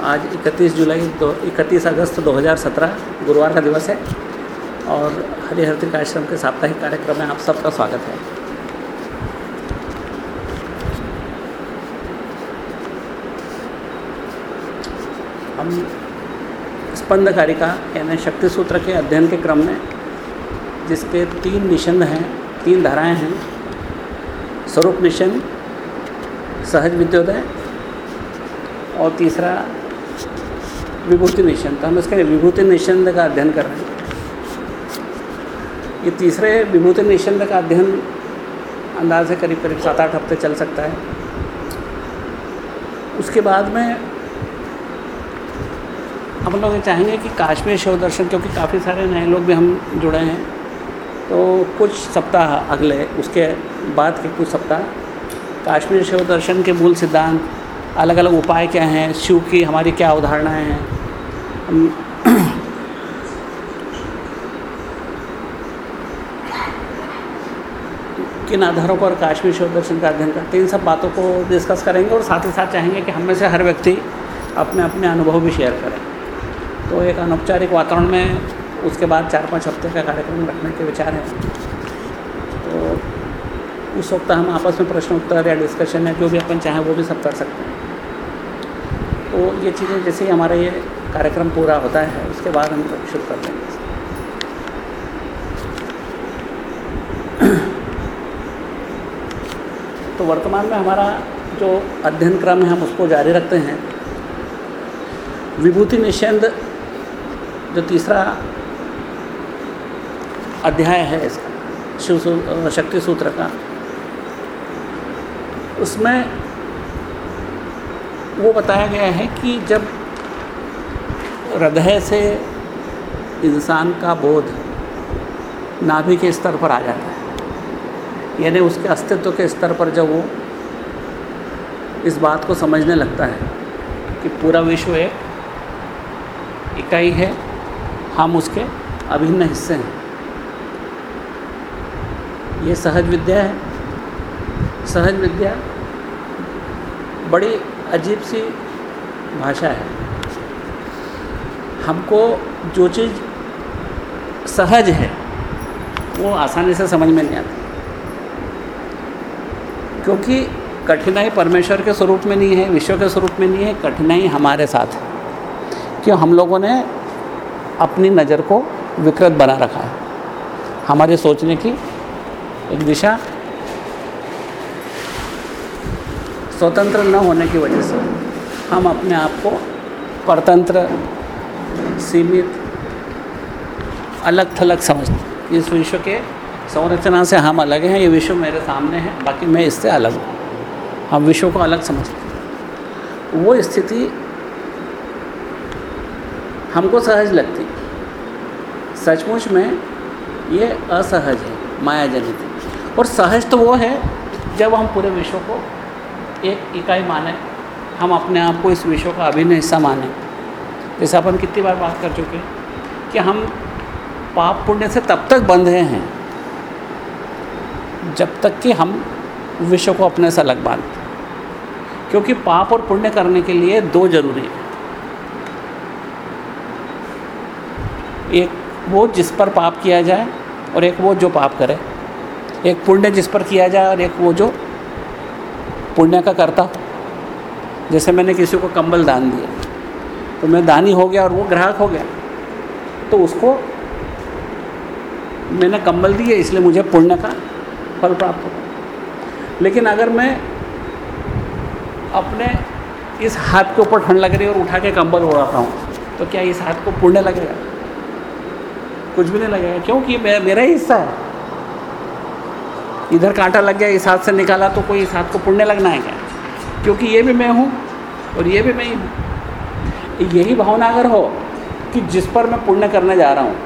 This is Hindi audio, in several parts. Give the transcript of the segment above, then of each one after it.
आज 31 जुलाई दो, इकतीस अगस्त 2017 गुरुवार का दिवस है और हरिहर आश्रम के साप्ताहिक कार्यक्रम में आप सबका स्वागत है। हम स्पंद कारिका यानी शक्ति सूत्र के अध्ययन के क्रम में, जिसके तीन निषंद हैं, तीन धाराएँ हैं, स्वरूप निषंद, सहज विद्योदय और तीसरा विभूति निषंद हम इसके विभूति निषंद का अध्ययन कर रहे हैं। ये तीसरे विभूति निषंद का अध्ययन अंदाज से करीब करीब सात आठ हफ़्ते चल सकता है। उसके बाद में हम लोग ये चाहेंगे कि काश्मीर शिव दर्शन, क्योंकि काफ़ी सारे नए लोग भी हम जुड़े हैं। तो कुछ सप्ताह अगले, उसके बाद के कुछ सप्ताह, काश्मीर शिव दर्शन के मूल सिद्धांत अलग अलग उपाय क्या हैं, शिव की हमारी क्या अवधारणाएँ हैं किन आधारों पर काश्मीर शिव दर्शन का अध्ययन करते हैं? इन सब बातों को डिस्कस करेंगे और साथ ही साथ चाहेंगे कि हम में से हर व्यक्ति अपने अपने अनुभव भी शेयर करें। तो एक अनौपचारिक वातावरण में उसके बाद चार पाँच हफ़्ते का कार्यक्रम रखने के विचार हैं। तो उस वक्त हम आपस में प्रश्न उत्तर या डिस्कशन या जो भी अपन चाहें वो भी सब कर सकते हैं। तो ये चीज़ें जैसे ही हमारा ये कार्यक्रम पूरा होता है, उसके बाद हम शुरू कर देंगे तो वर्तमान में हमारा जो अध्ययन क्रम है, हम उसको जारी रखते हैं। विभूति निषेध जो तीसरा अध्याय है इसका, शिव शक्ति सूत्र का, उसमें वो बताया गया है कि जब हृदय से इंसान का बोध नाभि के स्तर पर आ जाता है। यानी उसके अस्तित्व के स्तर पर जब वो इस बात को समझने लगता है कि पूरा विश्व एक इकाई है, हम उसके अभिन्न हिस्से हैं। ये सहज विद्या है। सहज विद्या बड़ी अजीब सी भाषा है। हमको जो चीज़ सहज है, वो आसानी से समझ में नहीं आती। क्योंकि कठिनाई परमेश्वर के स्वरूप में नहीं है, विश्व के स्वरूप में नहीं है, कठिनाई हमारे साथ है। क्यों? हम लोगों ने अपनी नज़र को विकृत बना रखा है। हमारे सोचने की एक दिशा स्वतंत्र न होने की वजह से हम अपने आप को परतंत्र सीमित अलग थलग समझते इस विश्व के संरचना से हम अलग हैं, ये विश्व मेरे सामने है, बाकी मैं इससे अलग हूँ। हम विश्व को अलग समझते वो स्थिति हमको सहज लगती। सचमुच में ये असहज है माया जनित और सहज तो वो है, जब हम पूरे विश्व को एक इकाई माने, हम अपने आप को इस विश्व का अभिन्न हिस्सा माने। जैसे अपन कितनी बार बात कर चुके हैं कि हम पाप पुण्य से तब तक बंधे हैं, जब तक कि हम विश्व को अपने से अलग बांधते क्योंकि पाप और पुण्य करने के लिए दो ज़रूरी है। एक वो जिस पर पाप किया जाए और एक वो जो पाप करे। एक पुण्य जिस पर किया जाए और एक वो जो पुण्य का करता जैसे मैंने किसी को कंबल दान दिया। तो मैं दानी हो गया और वो ग्राहक हो गया। तो उसको मैंने कंबल दिए, इसलिए मुझे पुण्य का फल प्राप्त हो लेकिन अगर मैं अपने इस हाथ के ऊपर ठंड लग रही है और उठा के कंबल उड़ाता हूँ तो क्या इस हाथ को पुण्य लगेगा कुछ भी नहीं लगेगा, क्योंकि मेरा ही हिस्सा है। इधर कांटा लग गया, इस हाथ से निकाला तो कोई इस हाथ को पुण्य लगना है क्या? क्योंकि ये भी मैं हूँ और ये भी मैं ही हूँ। यही भावना अगर हो कि जिस पर मैं पुण्य करने जा रहा हूँ,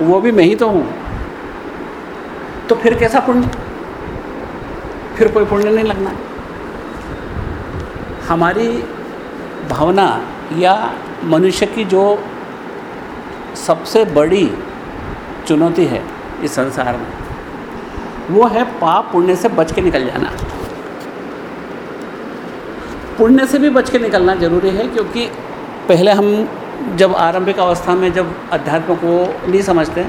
वो भी मैं ही तो हूँ तो फिर कैसा पुण्य? फिर कोई पुण्य नहीं लगना। हमारी भावना या मनुष्य की जो सबसे बड़ी चुनौती है इस संसार में, वो है पाप पुण्य से बच के निकल जाना। पुण्य से भी बच के निकलना ज़रूरी है, क्योंकि पहले हम जब आरंभिक अवस्था में जब अध्यात्म को नहीं समझते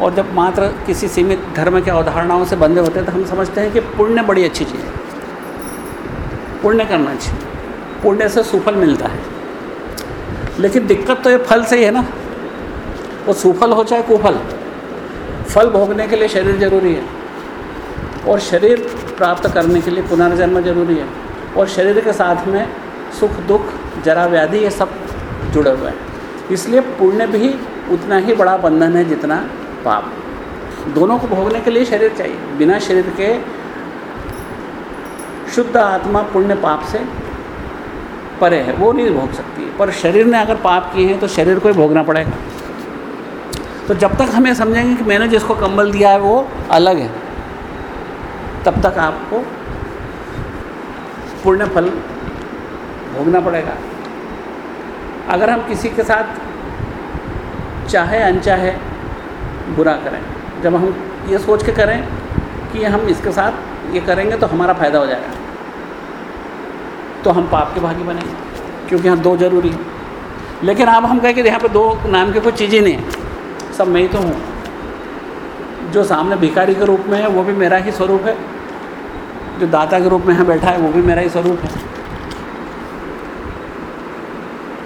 और जब मात्र किसी सीमित धर्म के अवधारणाओं से बंधे होते हैं तो हम समझते हैं कि पुण्य बड़ी अच्छी चीज़ है। पुण्य करना चाहिए पुण्य से सुफल मिलता है। लेकिन दिक्कत तो ये फल से ही है ना। वो सुफल हो चाहे कुफल, फल भोगने के लिए शरीर ज़रूरी है, और शरीर प्राप्त करने के लिए पुनर्जन्म ज़रूरी है, और शरीर के साथ में सुख दुख जरा व्याधि ये सब जुड़े हुए हैं। इसलिए पुण्य भी उतना ही बड़ा बंधन है जितना पाप। दोनों को भोगने के लिए शरीर चाहिए। बिना शरीर के शुद्ध आत्मा पुण्य पाप से परे है, वो नहीं भोग सकती है। पर शरीर ने अगर पाप किए हैं तो शरीर को ही भोगना पड़ेगा। तो जब तक हमें समझेंगे कि मैंने जिसको कंबल दिया है, वो अलग है, तब तक आपको पुण्य फल भोगना पड़ेगा। अगर हम किसी के साथ चाहे, अनचाहे, बुरा करें, जब हम ये सोच के करें कि हम इसके साथ ये करेंगे तो हमारा फ़ायदा हो जाएगा। तो हम पाप के भागी बनेंगे, क्योंकि यहाँ दो ज़रूरी हैं। लेकिन अब हम कहें कि यहाँ पे दो नाम की कोई चीज़ ही नहीं है। सब मैं ही तो हूँ। जो सामने भिखारी के रूप में है, वो भी मेरा ही स्वरूप है। जो दाता के रूप में यहाँ बैठा है, वो भी मेरा ही स्वरूप है।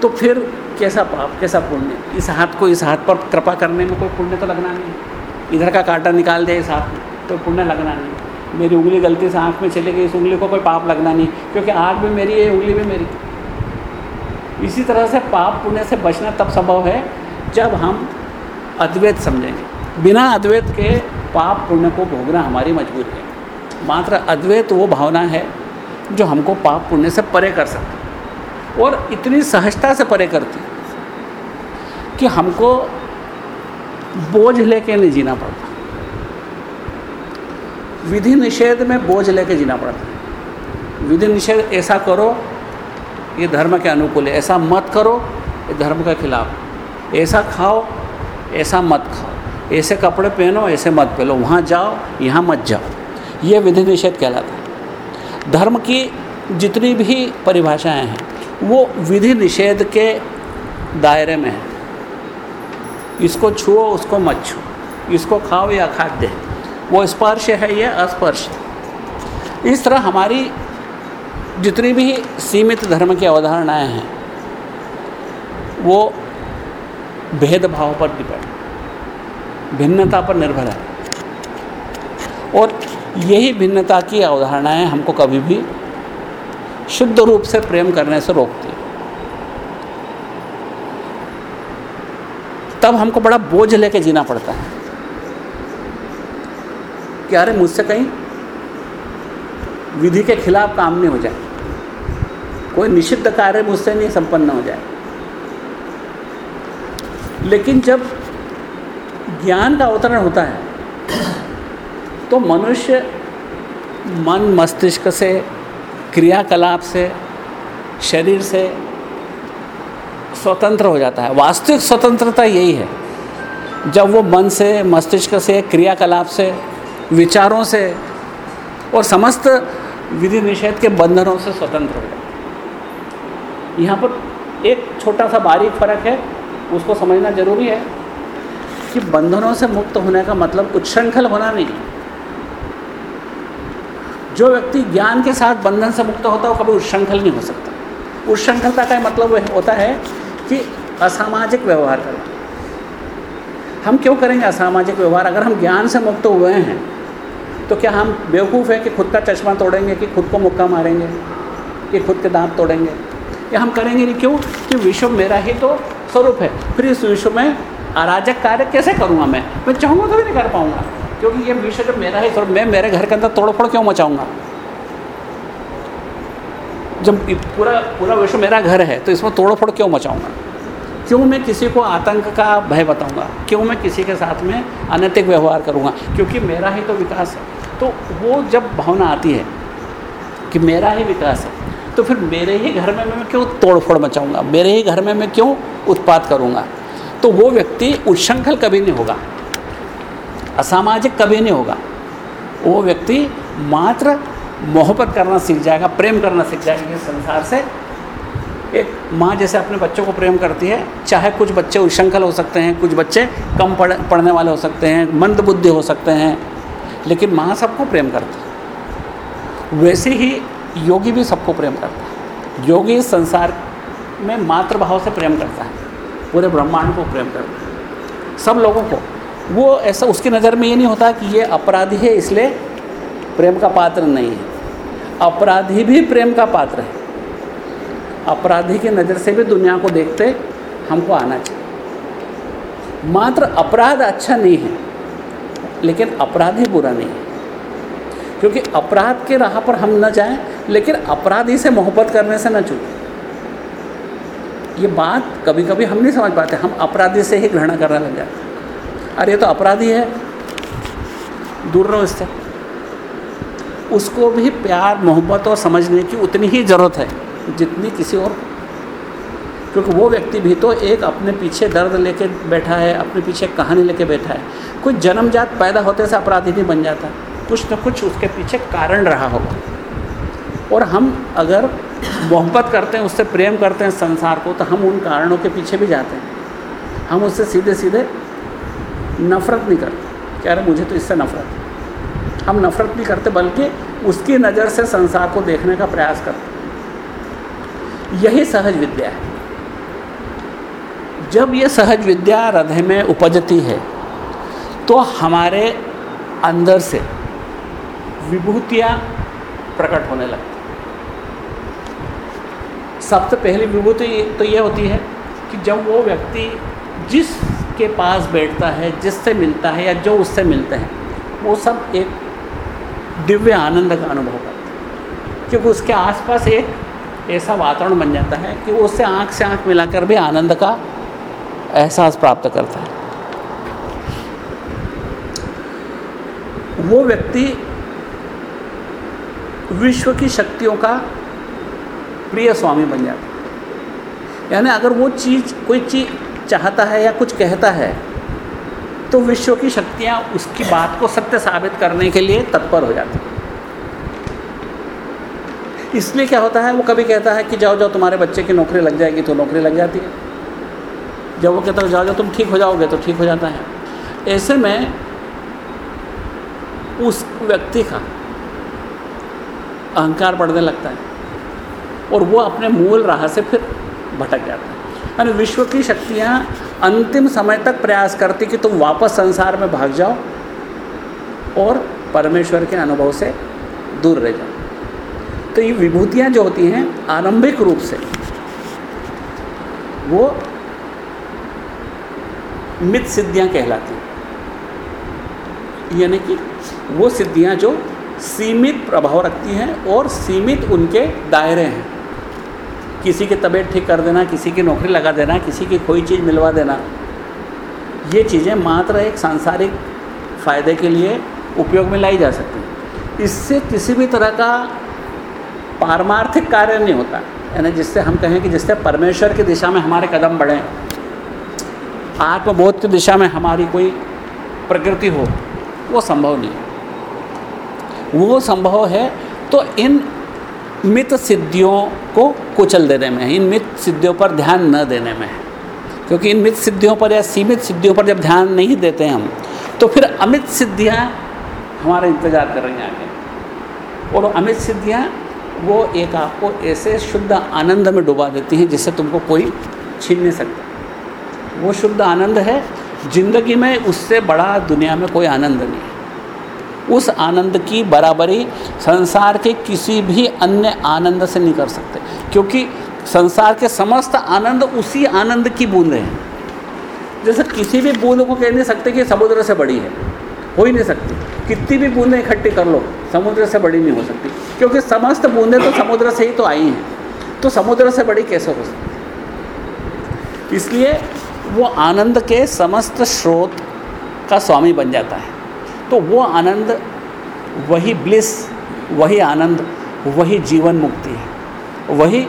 तो फिर कैसा पाप, कैसा पुण्य? इस हाथ को, इस हाथ पर कृपा करने में कोई पुण्य तो लगना नहीं। इधर का कांटा निकाल दिया इस हाथ में तो पुण्य लगना नहीं। मेरी उंगली गलती से आँख में चले गई, इस उंगली को कोई पाप लगना नहीं, क्योंकि आँख भी मेरी है, उंगली भी मेरी। इसी तरह से पाप पुण्य से बचना तब संभव है, जब हम अद्वैत समझेंगे। बिना अद्वैत के पाप पुण्य को भोगना हमारी मजबूरी है। मात्र अद्वैत वो भावना है, जो हमको पाप पुण्य से परे कर सकती और इतनी सहजता से परे करती कि हमको बोझ लेके नहीं जीना पड़ता। विधि निषेध में बोझ लेके जीना पड़ता। विधि निषेध ऐसा करो, ये धर्म के अनुकूल है। ऐसा मत करो, ये धर्म के खिलाफ। ऐसा खाओ, ऐसा मत खाओ। ऐसे कपड़े पहनो, ऐसे मत पहनो। वहाँ जाओ, यहाँ मत जाओ। ये विधि निषेध कहलाता है। धर्म की जितनी भी परिभाषाएँ हैं वो विधि निषेध के दायरे में है। इसको छुओ, उसको मत छुओ। इसको खाओ या खाद्य वो स्पर्श है या अस्पर्श इस तरह हमारी जितनी भी सीमित धर्म की अवधारणाएँ हैं, वो भेदभाव पर डिपेंड भिन्नता पर निर्भर है। और यही भिन्नता की अवधारणाएँ हमको कभी भी शुद्ध रूप से प्रेम करने से रोकती है। तब हमको बड़ा बोझ लेके जीना पड़ता है। कि अरे मुझसे कहीं विधि के खिलाफ काम नहीं हो जाए। कोई निषिद्ध कार्य मुझसे नहीं संपन्न हो जाए। लेकिन जब ज्ञान का अवतरण होता है तो मनुष्य मन मस्तिष्क से क्रियाकलाप से, शरीर से स्वतंत्र हो जाता है। वास्तविक स्वतंत्रता यही है। जब वो मन से, मस्तिष्क से, क्रियाकलाप से, विचारों से और समस्त विधि निषेध के बंधनों से स्वतंत्र हो जाता है। यहाँ पर एक छोटा सा बारीक फ़र्क है, उसको समझना ज़रूरी है कि बंधनों से मुक्त होने का मतलब उच्छृंखल होना नहीं। जो व्यक्ति ज्ञान के साथ बंधन से मुक्त होता है, वो कभी उच्छृंखल नहीं हो सकता। उच्छृंखलता का मतलब होता है कि असामाजिक व्यवहार करना हम क्यों करेंगे असामाजिक व्यवहार? अगर हम ज्ञान से मुक्त हुए हैं तो क्या हम बेवकूफ़ हैं कि खुद का चश्मा तोड़ेंगे, कि खुद को मुक्का मारेंगे, कि खुद के दांत तोड़ेंगे? या हम करेंगे नहीं? क्यों? कि विश्व मेरा ही तो स्वरूप है। फिर इस विश्व में अराजक कार्य कैसे करूँगा मैं? मैं चाहूँगा कभी नहीं कर पाऊँगा। क्योंकि ये विषय जब मेरा ही स्वरूप मैं मेरे घर के अंदर तोड़ फोड़ क्यों मचाऊँगा? जब पूरा पूरा विश्व मेरा घर है तो इसमें तोड़ फोड़ क्यों मचाऊँगा? क्यों मैं किसी को आतंक का भय बताऊँगा? क्यों मैं किसी के साथ में अनैतिक व्यवहार करूँगा? क्योंकि मेरा ही तो विकास है। तो वो जब भावना आती है कि मेरा ही विकास है तो फिर मेरे ही घर में मैं क्यों तोड़ फोड़ मचाऊँगा? मेरे ही घर में मैं क्यों उत्पाद करूँगा? तो वो व्यक्ति उच्छृंखल कभी नहीं होगा। असामाजिक कभी नहीं होगा। वो व्यक्ति मात्र मोहब्बत करना सीख जाएगा, प्रेम करना सीख जाएगा इस संसार से। एक माँ जैसे अपने बच्चों को प्रेम करती है, चाहे कुछ बच्चे उशंखल हो सकते हैं, कुछ बच्चे कम पढ़, पढ़ने वाले हो सकते हैं, मंद बुद्धि हो सकते हैं, लेकिन माँ सबको प्रेम करती है। वैसे ही योगी भी सबको प्रेम करता है। योगी संसार में मातृभाव से प्रेम करता है, पूरे ब्रह्मांड को प्रेम करता है। सब लोगों को। वो ऐसा उसकी नज़र में ये नहीं होता कि ये अपराधी है, इसलिए प्रेम का पात्र नहीं है। अपराधी भी प्रेम का पात्र है। अपराधी की नज़र से भी दुनिया को देखते हमको आना चाहिए। मात्र अपराध अच्छा नहीं है, लेकिन अपराधी बुरा नहीं है। क्योंकि अपराध के राह पर हम न जाएँ, लेकिन अपराधी से मोहब्बत करने से न चूकें। ये बात कभी कभी हम नहीं समझ पाते, हम अपराधी से ही घृणा करने लग जाते अरे तो अपराधी है। दूर रहो इससे। उसको भी प्यार, मोहब्बत और समझने की उतनी ही ज़रूरत है, जितनी किसी और क्योंकि वो व्यक्ति भी तो एक अपने पीछे दर्द लेके बैठा है, अपने पीछे कहानी लेके बैठा है। कोई जन्मजात पैदा होते से अपराधी नहीं बन जाता कुछ न कुछ उसके पीछे कारण रहा होगा। और हम अगर मोहब्बत करते हैं, उससे प्रेम करते हैं संसार को तो हम उन कारणों के पीछे भी जाते हैं। हम उससे सीधे सीधे नफ़रत नहीं करते। कह रहे, मुझे तो इससे नफ़रत हम नफ़रत नहीं करते, बल्कि उसकी नज़र से संसार को देखने का प्रयास करते यही सहज विद्या है। जब ये सहज विद्या हृदय में उपजती है तो हमारे अंदर से विभूतियाँ प्रकट होने लगती सबसे पहली विभूति तो ये होती है कि जब वो व्यक्ति जिसके पास बैठता है, जिससे मिलता है या जो उससे मिलते हैं, वो सब एक दिव्य आनंद का अनुभव करते हैं। क्योंकि उसके आसपास एक ऐसा वातावरण बन जाता है कि उससे आँख से आँख मिलाकर भी आनंद का एहसास प्राप्त करता है। वो व्यक्ति विश्व की शक्तियों का प्रिय स्वामी बन जाता है। यानी अगर वो चीज़, कोई चीज़ चाहता है या कुछ कहता है तो विश्व की शक्तियाँ उसकी बात को सत्य साबित करने के लिए तत्पर हो जाती इसलिए क्या होता है, वो कभी कहता है कि जाओ जाओ, तुम्हारे बच्चे की नौकरी लग जाएगी तो नौकरी लग जाती है। जब वो कहता है, जाओ जाओ, तुम ठीक हो जाओगे तो ठीक हो जाता है। ऐसे में उस व्यक्ति का अहंकार बढ़ने लगता है और वो अपने मूल राह से फिर भटक जाता है। यानी विश्व की शक्तियाँ अंतिम समय तक प्रयास करती कि तुम वापस संसार में भाग जाओ और परमेश्वर के अनुभव से दूर रह जाओ। तो ये विभूतियाँ जो होती हैं, आरंभिक रूप से, वो मित सिद्धियाँ कहलाती हैं। यानी कि वो सिद्धियाँ जो सीमित प्रभाव रखती हैं और सीमित उनके दायरे हैं। किसी की तबीयत ठीक कर देना, किसी की नौकरी लगा देना, किसी की कोई चीज़ मिलवा देना। ये चीज़ें मात्र एक सांसारिक फ़ायदे के लिए उपयोग में लाई जा सकती इससे किसी भी तरह का पारमार्थिक कार्य नहीं होता, यानी जिससे हम कहें कि जिससे परमेश्वर की दिशा में हमारे कदम बढ़ें, आत्मबोध की दिशा में हमारी कोई प्रकृति हो, वो संभव नहीं वो संभव है तो इन मित सिद्धियों को कुचल देने में है। इन मित सिद्धियों पर ध्यान न देने में है। क्योंकि इन मित सिद्धियों पर या सीमित सिद्धियों पर जब ध्यान नहीं देते हम तो फिर अमित सिद्धियाँ हमारा इंतज़ार कर रही हैं आगे। और अमित सिद्धियाँ, वो एक आपको ऐसे शुद्ध आनंद में डुबा देती हैं जिससे तुमको कोई छीन नहीं सकता। वो शुद्ध आनंद है, ज़िंदगी में उससे बड़ा दुनिया में कोई आनंद नहीं। उस आनंद की बराबरी संसार के किसी भी अन्य आनंद से नहीं कर सकते। क्योंकि संसार के समस्त आनंद उसी आनंद की बूंदें हैं। जैसे किसी भी बूंद को कह नहीं सकते कि समुद्र से बड़ी है। हो ही नहीं सकती। कितनी भी बूंदें इकट्ठी कर लो, समुद्र से बड़ी नहीं हो सकती। क्योंकि समस्त बूंदें तो समुद्र से ही तो आई हैं। तो समुद्र से बड़ी कैसे हो सकती? इसलिए वो आनंद के समस्त स्रोत का स्वामी बन जाता है। तो वो आनंद, वही ब्लिस, वही आनंद, वही जीवन मुक्ति है। वही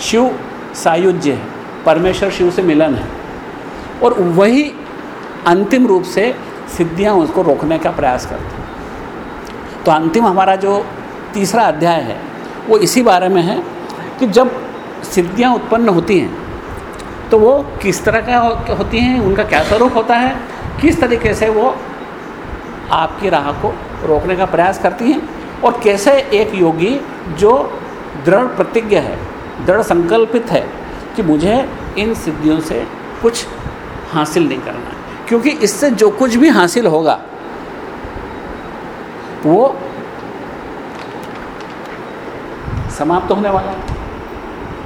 शिव सायुज्य है, परमेश्वर शिव से मिलन है। और वही अंतिम रूप से सिद्धियाँ उसको रोकने का प्रयास करती हैं। तो अंतिम हमारा जो तीसरा अध्याय है, वो इसी बारे में है कि जब सिद्धियाँ उत्पन्न होती हैं तो वो किस तरह का होती हैं, उनका क्या स्वरूप होता है, किस तरीके से वो आपकी राह को रोकने का प्रयास करती हैं। और कैसे एक योगी जो दृढ़ प्रतिज्ञा है, दृढ़ संकल्पित है कि मुझे इन सिद्धियों से कुछ हासिल नहीं करना है। क्योंकि इससे जो कुछ भी हासिल होगा, वो समाप्त होने वाला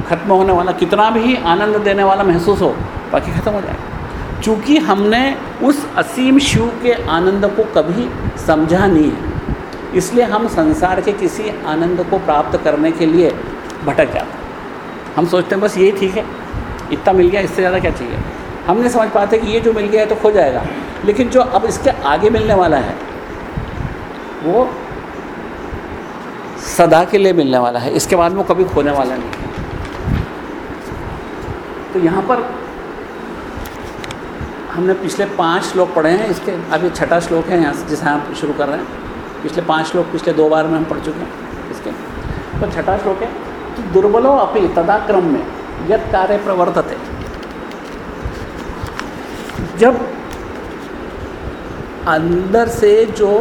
खत्म होने वाला, कितना भी आनंद देने वाला महसूस हो, बाकी खत्म हो जाएगा। चूँकि हमने उस असीम शिव के आनंद को कभी समझा नहीं है, इसलिए हम संसार के किसी आनंद को प्राप्त करने के लिए भटक जाते हैं। हम सोचते हैं, बस यही ठीक है, इतना मिल गया, इससे ज़्यादा क्या चाहिए? हम नहीं समझ पाते कि ये जो मिल गया है तो खो जाएगा, लेकिन जो अब इसके आगे मिलने वाला है, वो सदा के लिए मिलने वाला है, इसके बाद वो कभी खोने वाला नहीं तो यहाँ पर हमने पिछले पाँच श्लोक पढ़े हैं, इसके अभी छठा श्लोक है यहाँ से, जिसे हम शुरू कर रहे हैं। पिछले पाँच श्लोक, पिछले दो बार में हम पढ़ चुके हैं इसके। तो छठा श्लोक है, कि दुर्बलो अपनी तदाक्रम में यद कार्य प्रवर्तते। जब अंदर से जो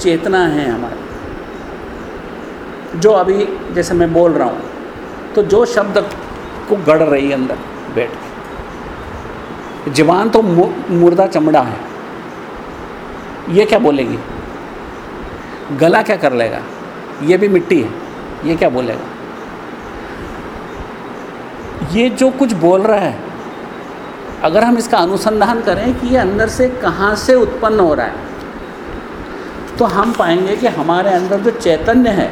चेतना है हमारी, जो अभी जैसे मैं बोल रहा हूँ तो जो शब्द को गढ़ रही है अंदर, बैठ के। जवान तो मुर्दा चमड़ा है। ये क्या बोलेगी? गला क्या कर लेगा? ये भी मिट्टी है, ये क्या बोलेगा? ये जो कुछ बोल रहा है, अगर हम इसका अनुसंधान करें कि ये अंदर से कहाँ से उत्पन्न हो रहा है तो हम पाएँगे कि हमारे अंदर जो चैतन्य है,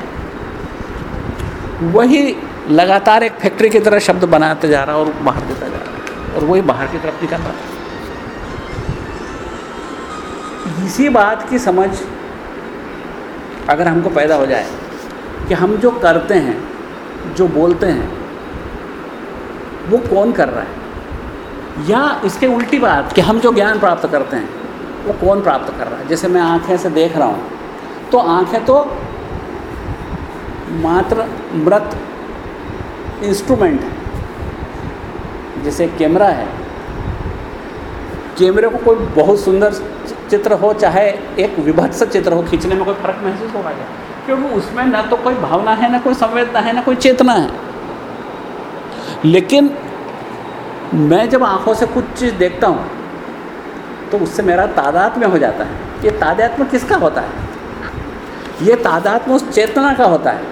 वही लगातार एक फैक्ट्री की तरह शब्द बनाते जा रहा है और बाहर देता जा रहा है। और वही बाहर की तरफ़ निकल रहा है इसी बात की समझ अगर हमको पैदा हो जाए कि हम जो करते हैं, जो बोलते हैं, वो कौन कर रहा है? या इसके उल्टी बात कि हम जो ज्ञान प्राप्त करते हैं, वो कौन प्राप्त कर रहा है? जैसे मैं आँखें से देख रहा हूँ तो आँखें तो मात्र मृत इंस्ट्रूमेंट है। जैसे कैमरा है। कैमरे को कोई बहुत सुंदर चित्र हो, चाहे एक विभत्स चित्र हो, खींचने में कोई फ़र्क महसूस होगा क्या? क्योंकि उसमें ना तो कोई भावना है, ना कोई संवेदना है, ना कोई चेतना है। लेकिन मैं जब आँखों से कुछ चीज़ देखता हूँ तो उससे मेरा तादाद में हो जाता है। ये तादात्म्य किसका होता है? ये तादात्म्य उस चेतना का होता है।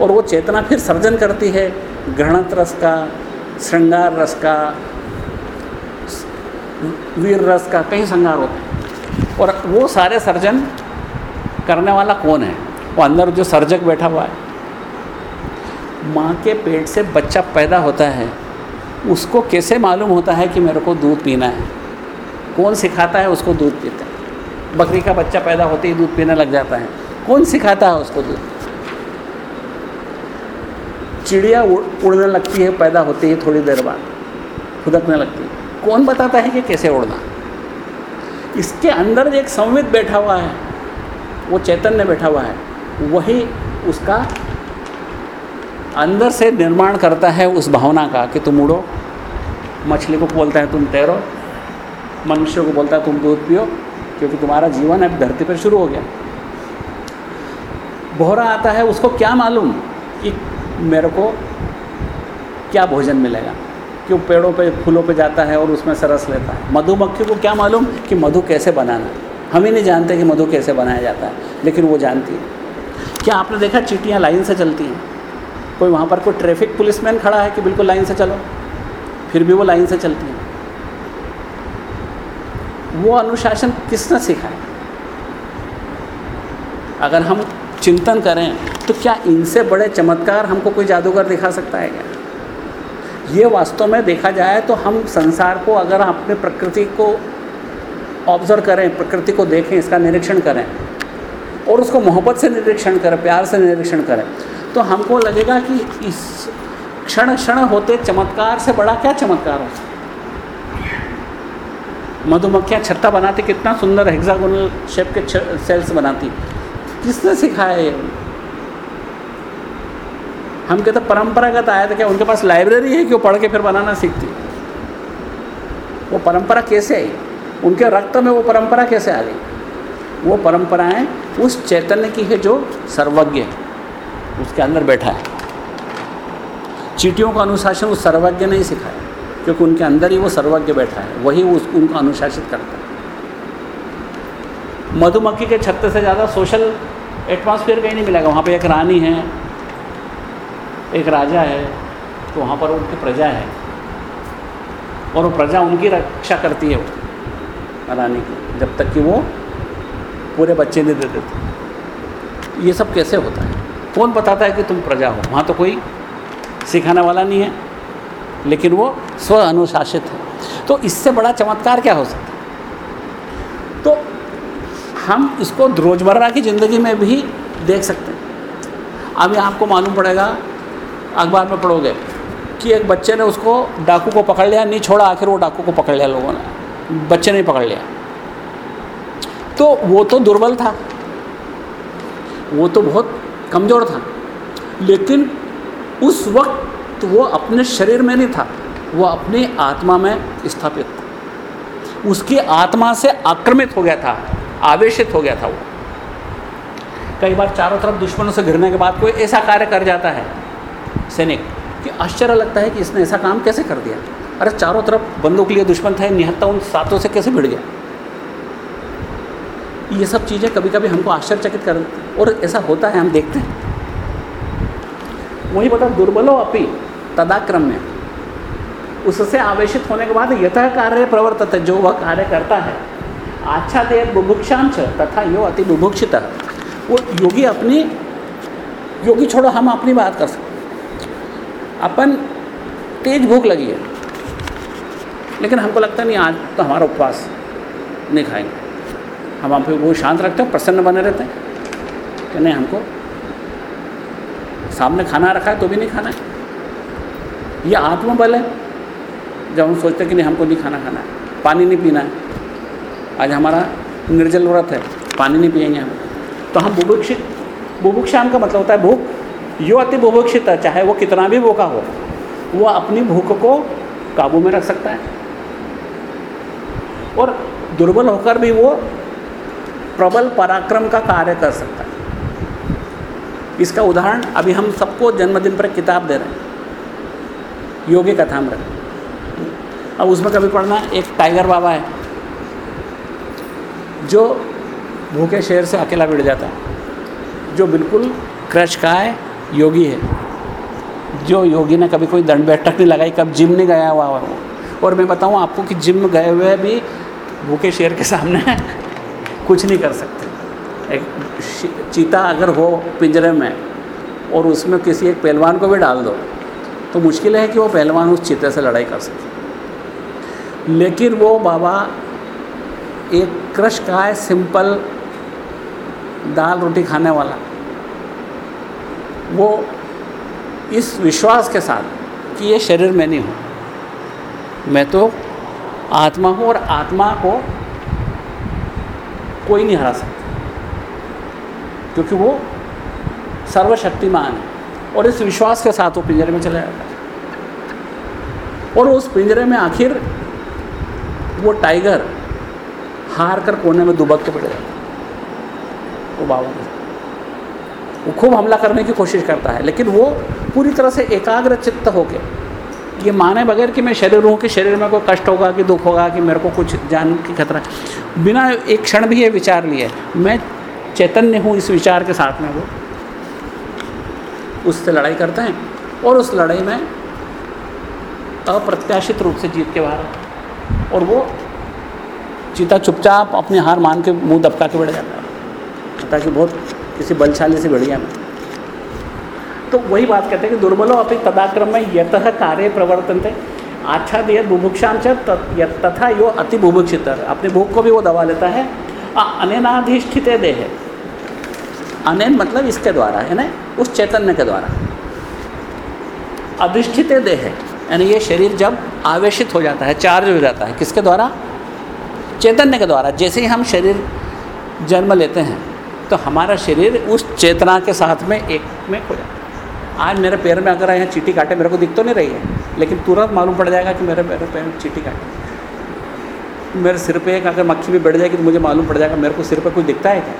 और वो चेतना फिर सर्जन करती है ग्रहणत रस का श्रृंगार रस का, वीर रस का कई श्रृंगार होते हैं। और वो सारे सर्जन करने वाला कौन है? वो अंदर जो सर्जक बैठा हुआ है। माँ के पेट से बच्चा पैदा होता है, उसको कैसे मालूम होता है कि मेरे को दूध पीना है? कौन सिखाता है उसको दूध पीते? हैं बकरी का बच्चा पैदा होते ही दूध पीने लग जाता है। कौन सिखाता है उसको दूध? चिड़िया उड़ने लगती है, पैदा होती है थोड़ी देर बाद। खुदकने लगती है। कौन बताता है कि कैसे उड़ना? इसके अंदर एक संविद बैठा हुआ है, वो चैतन्य बैठा हुआ है, वही उसका अंदर से निर्माण करता है उस भावना का कि तुम उड़ो। मछली को बोलता है, तुम तैरो। मनुष्य को बोलता है, तुम दूध पियो, क्योंकि तुम्हारा जीवन अब धरती पर शुरू हो गया। बोहरा आता है, उसको क्या मालूम कि मेरे को क्या भोजन मिलेगा? कि वो पेड़ों पे, फूलों पे जाता है और उसमें से रस लेता है? मधुमक्खी को क्या मालूम कि मधु कैसे बनाना हम ही नहीं जानते कि मधु कैसे बनाया जाता है, लेकिन वो जानती है। क्या आपने देखा चीटियाँ लाइन से चलती हैं? कोई वहाँ पर कोई ट्रैफ़िक पुलिसमैन खड़ा है कि बिल्कुल लाइन से चलो? फिर भी वो लाइन से चलती हैं। वो अनुशासन किसने सिखाया अगर हम चिंतन करें तो क्या इनसे बड़े चमत्कार हमको कोई जादूगर दिखा सकता है क्या? ये वास्तव में देखा जाए तो हम संसार को अगर अपने प्रकृति को ऑब्ज़र्व करें, प्रकृति को देखें, इसका निरीक्षण करें, और उसको मोहब्बत से निरीक्षण करें, प्यार से निरीक्षण करें तो हमको लगेगा कि इस क्षण क्षण होते चमत्कार से बड़ा क्या चमत्कार हो? मधुमक्खियाँ छत्ता बनाती, कितना सुंदर हेक्सागोनल शेप के सेल्स बनाती। किसने सिखाया ये? हम कहते परंपरागत आया था क्या उनके पास लाइब्रेरी है? कि वो पढ़ के फिर बनाना सीखती? वो परंपरा कैसे आई? उनके रक्त में वो परंपरा कैसे आ गई? वो परंपराएँ उस चैतन्य की है जो सर्वज्ञ है। उसके अंदर बैठा है। चीटियों का अनुशासन उस सर्वज्ञ ने ही सिखाया, क्योंकि उनके अंदर ही वो सर्वज्ञ बैठा है। वही उस उनको अनुशासित करता है। मधुमक्खी के छत्ते से ज़्यादा सोशल एटमॉस्फेयर कहीं नहीं मिलेगा, वहाँ पे एक रानी है, एक राजा है तो वहाँ पर उनकी प्रजा है। और वो प्रजा उनकी रक्षा करती है, वो रानी की, जब तक कि वो पूरे बच्चे नहीं दे देते। ये सब कैसे होता है? कौन बताता है कि तुम प्रजा हो? वहाँ तो कोई सिखाने वाला नहीं है, लेकिन वो स्व अनुशासित है। तो इससे बड़ा चमत्कार क्या हो सकता है? हम इसको रोज़मर्रा की ज़िंदगी में भी देख सकते हैं। अभी आपको मालूम पड़ेगा, अखबार में पढ़ोगे, कि एक बच्चे ने उसको डाकू को पकड़ लिया, नहीं छोड़ा, आखिर वो डाकू को पकड़ लिया लोगों ने। बच्चे ने पकड़ लिया। तो वो तो दुर्बल था। वो तो बहुत कमज़ोर था। लेकिन उस वक्त वो अपने शरीर में नहीं था। वो अपनी आत्मा में स्थापित था। उसकी आत्मा से आक्रमित हो गया था। आवेशित हो गया था वो। कई बार चारों तरफ़ दुश्मनों से घिरने के बाद कोई ऐसा कार्य कर जाता है, सैनिक, कि आश्चर्य लगता है कि इसने ऐसा काम कैसे कर दिया। अरे, चारों तरफ़ बंदूक लिए दुश्मन थे, निहत्ता उन सातों से कैसे भिड़ गया? ये सब चीज़ें कभी कभी हमको आश्चर्यचकित कर और ऐसा होता है, हम देखते हैं। वही बता दुर्बलो अपी तदाक्रम में, उससे आवेशित होने के बाद यथा कार्य प्रवर्तित, जो वह कार्य करता है। दे बुभुक्षांश तथा यो अति बुभुक्षित। वो योगी अपनी, योगी छोड़ो, हम अपनी बात कर सकते अपन तेज भूख लगी है। लेकिन हमको लगता नहीं, आज तो हमारा उपवास नहीं खाएँगे। हम आप वो शांत रखते हैं, प्रसन्न बने रहते हैं। कि नहीं, हमको सामने खाना रखा है तो भी नहीं खाना है। ये आत्मबल है। जब हम सोचते हैं कि नहीं, हमको नहीं खाना खाना है। पानी नहीं पीना है। आज हमारा निर्जल व्रत है, पानी नहीं पिएँगे हम। तो हम बुभुक्षित बुभुक्षाम का मतलब होता है भूख। यो अति बुभुक्षित चाहे वो कितना भी भूखा हो, वो अपनी भूख को काबू में रख सकता है। और दुर्बल होकर भी वो प्रबल पराक्रम का कार्य कर सकता है। इसका उदाहरण, अभी हम सबको जन्मदिन पर किताब दे रहे हैं। योगी कथामृत अब उसमें कभी पढ़ना एक टाइगर बाबा है। जो भूखे शेर से अकेला बिड़ जाता है जो बिल्कुल क्रश का है योगी है। जो योगी ने कभी कोई दंड बैठक नहीं लगाई, कब जिम नहीं गया हुआ वो और मैं बताऊँ आपको कि जिम गए हुए भी भूखे शेर के सामने कुछ नहीं कर सकते। एक चीता अगर हो पिंजरे में और उसमें किसी एक पहलवान को भी डाल दो तो मुश्किल है कि वो पहलवान उस चीते से लड़ाई कर सके। लेकिन वो बाबा एक क्रश का है सिंपल दाल रोटी खाने वाला। वो इस विश्वास के साथ कि ये शरीर में नहीं हूँ। मैं तो आत्मा हूँ और आत्मा को कोई नहीं हरा सकता। क्योंकि वो सर्वशक्तिमान है और इस विश्वास के साथ वो पिंजरे में चला जाता है। और उस पिंजरे में आखिर वो टाइगर हार कर कोने में दुबक के पड़। जाता वो बाबा वो खूब हमला करने की कोशिश करता है, लेकिन वो पूरी तरह से एकाग्र चित्त होकर ये माने बगैर कि मैं शरीर हूँ कि शरीर में कोई कष्ट होगा कि दुख होगा कि मेरे को कुछ जान की खतरा बिना एक क्षण भी ये विचार लिए, मैं चैतन्य हूँ इस विचार के साथ में वो। उससे लड़ाई करते हैं और उस लड़ाई में अप्रत्याशित रूप से जीत के बाहर और वो चीता चुपचाप अपनी हार मान के मुँह दबका के बैठ जाता है। ताकि बहुत किसी बलशाली से बढ़िया में तो वही बात कहते हैं कि दुर्बलों अपनी तदाक्रम में यत कार्य प्रवर्तन थे अच्छा दिए बुभुक्षाम तथा यो अति बुभुक्षित। अपने भूख को भी वो दबा लेता है। अनेनाधिष्ठित देह। अनेन मतलब इसके द्वारा, है ना? उस चैतन्य के द्वारा। अधिष्ठित देह। यानी ये शरीर जब आवेशित हो जाता है, चार्ज हो जाता है, किसके द्वारा? चैतन्य के द्वारा, जैसे ही हम शरीर जन्म लेते हैं तो हमारा शरीर उस चेतना के साथ में एक में खो जाता है। आज मेरे पैर में अगर यहाँ चीटी काटे मेरे को दिख तो नहीं रही है, लेकिन तुरंत मालूम पड़ जाएगा कि मेरे मेरे पैर में चीटी काटे मेरे सिर पे एक अगर मक्खी भी बैठ जाएगी तो मुझे मालूम पड़ जाएगा, मेरे को सिर पे कुछ दिखता है क्या?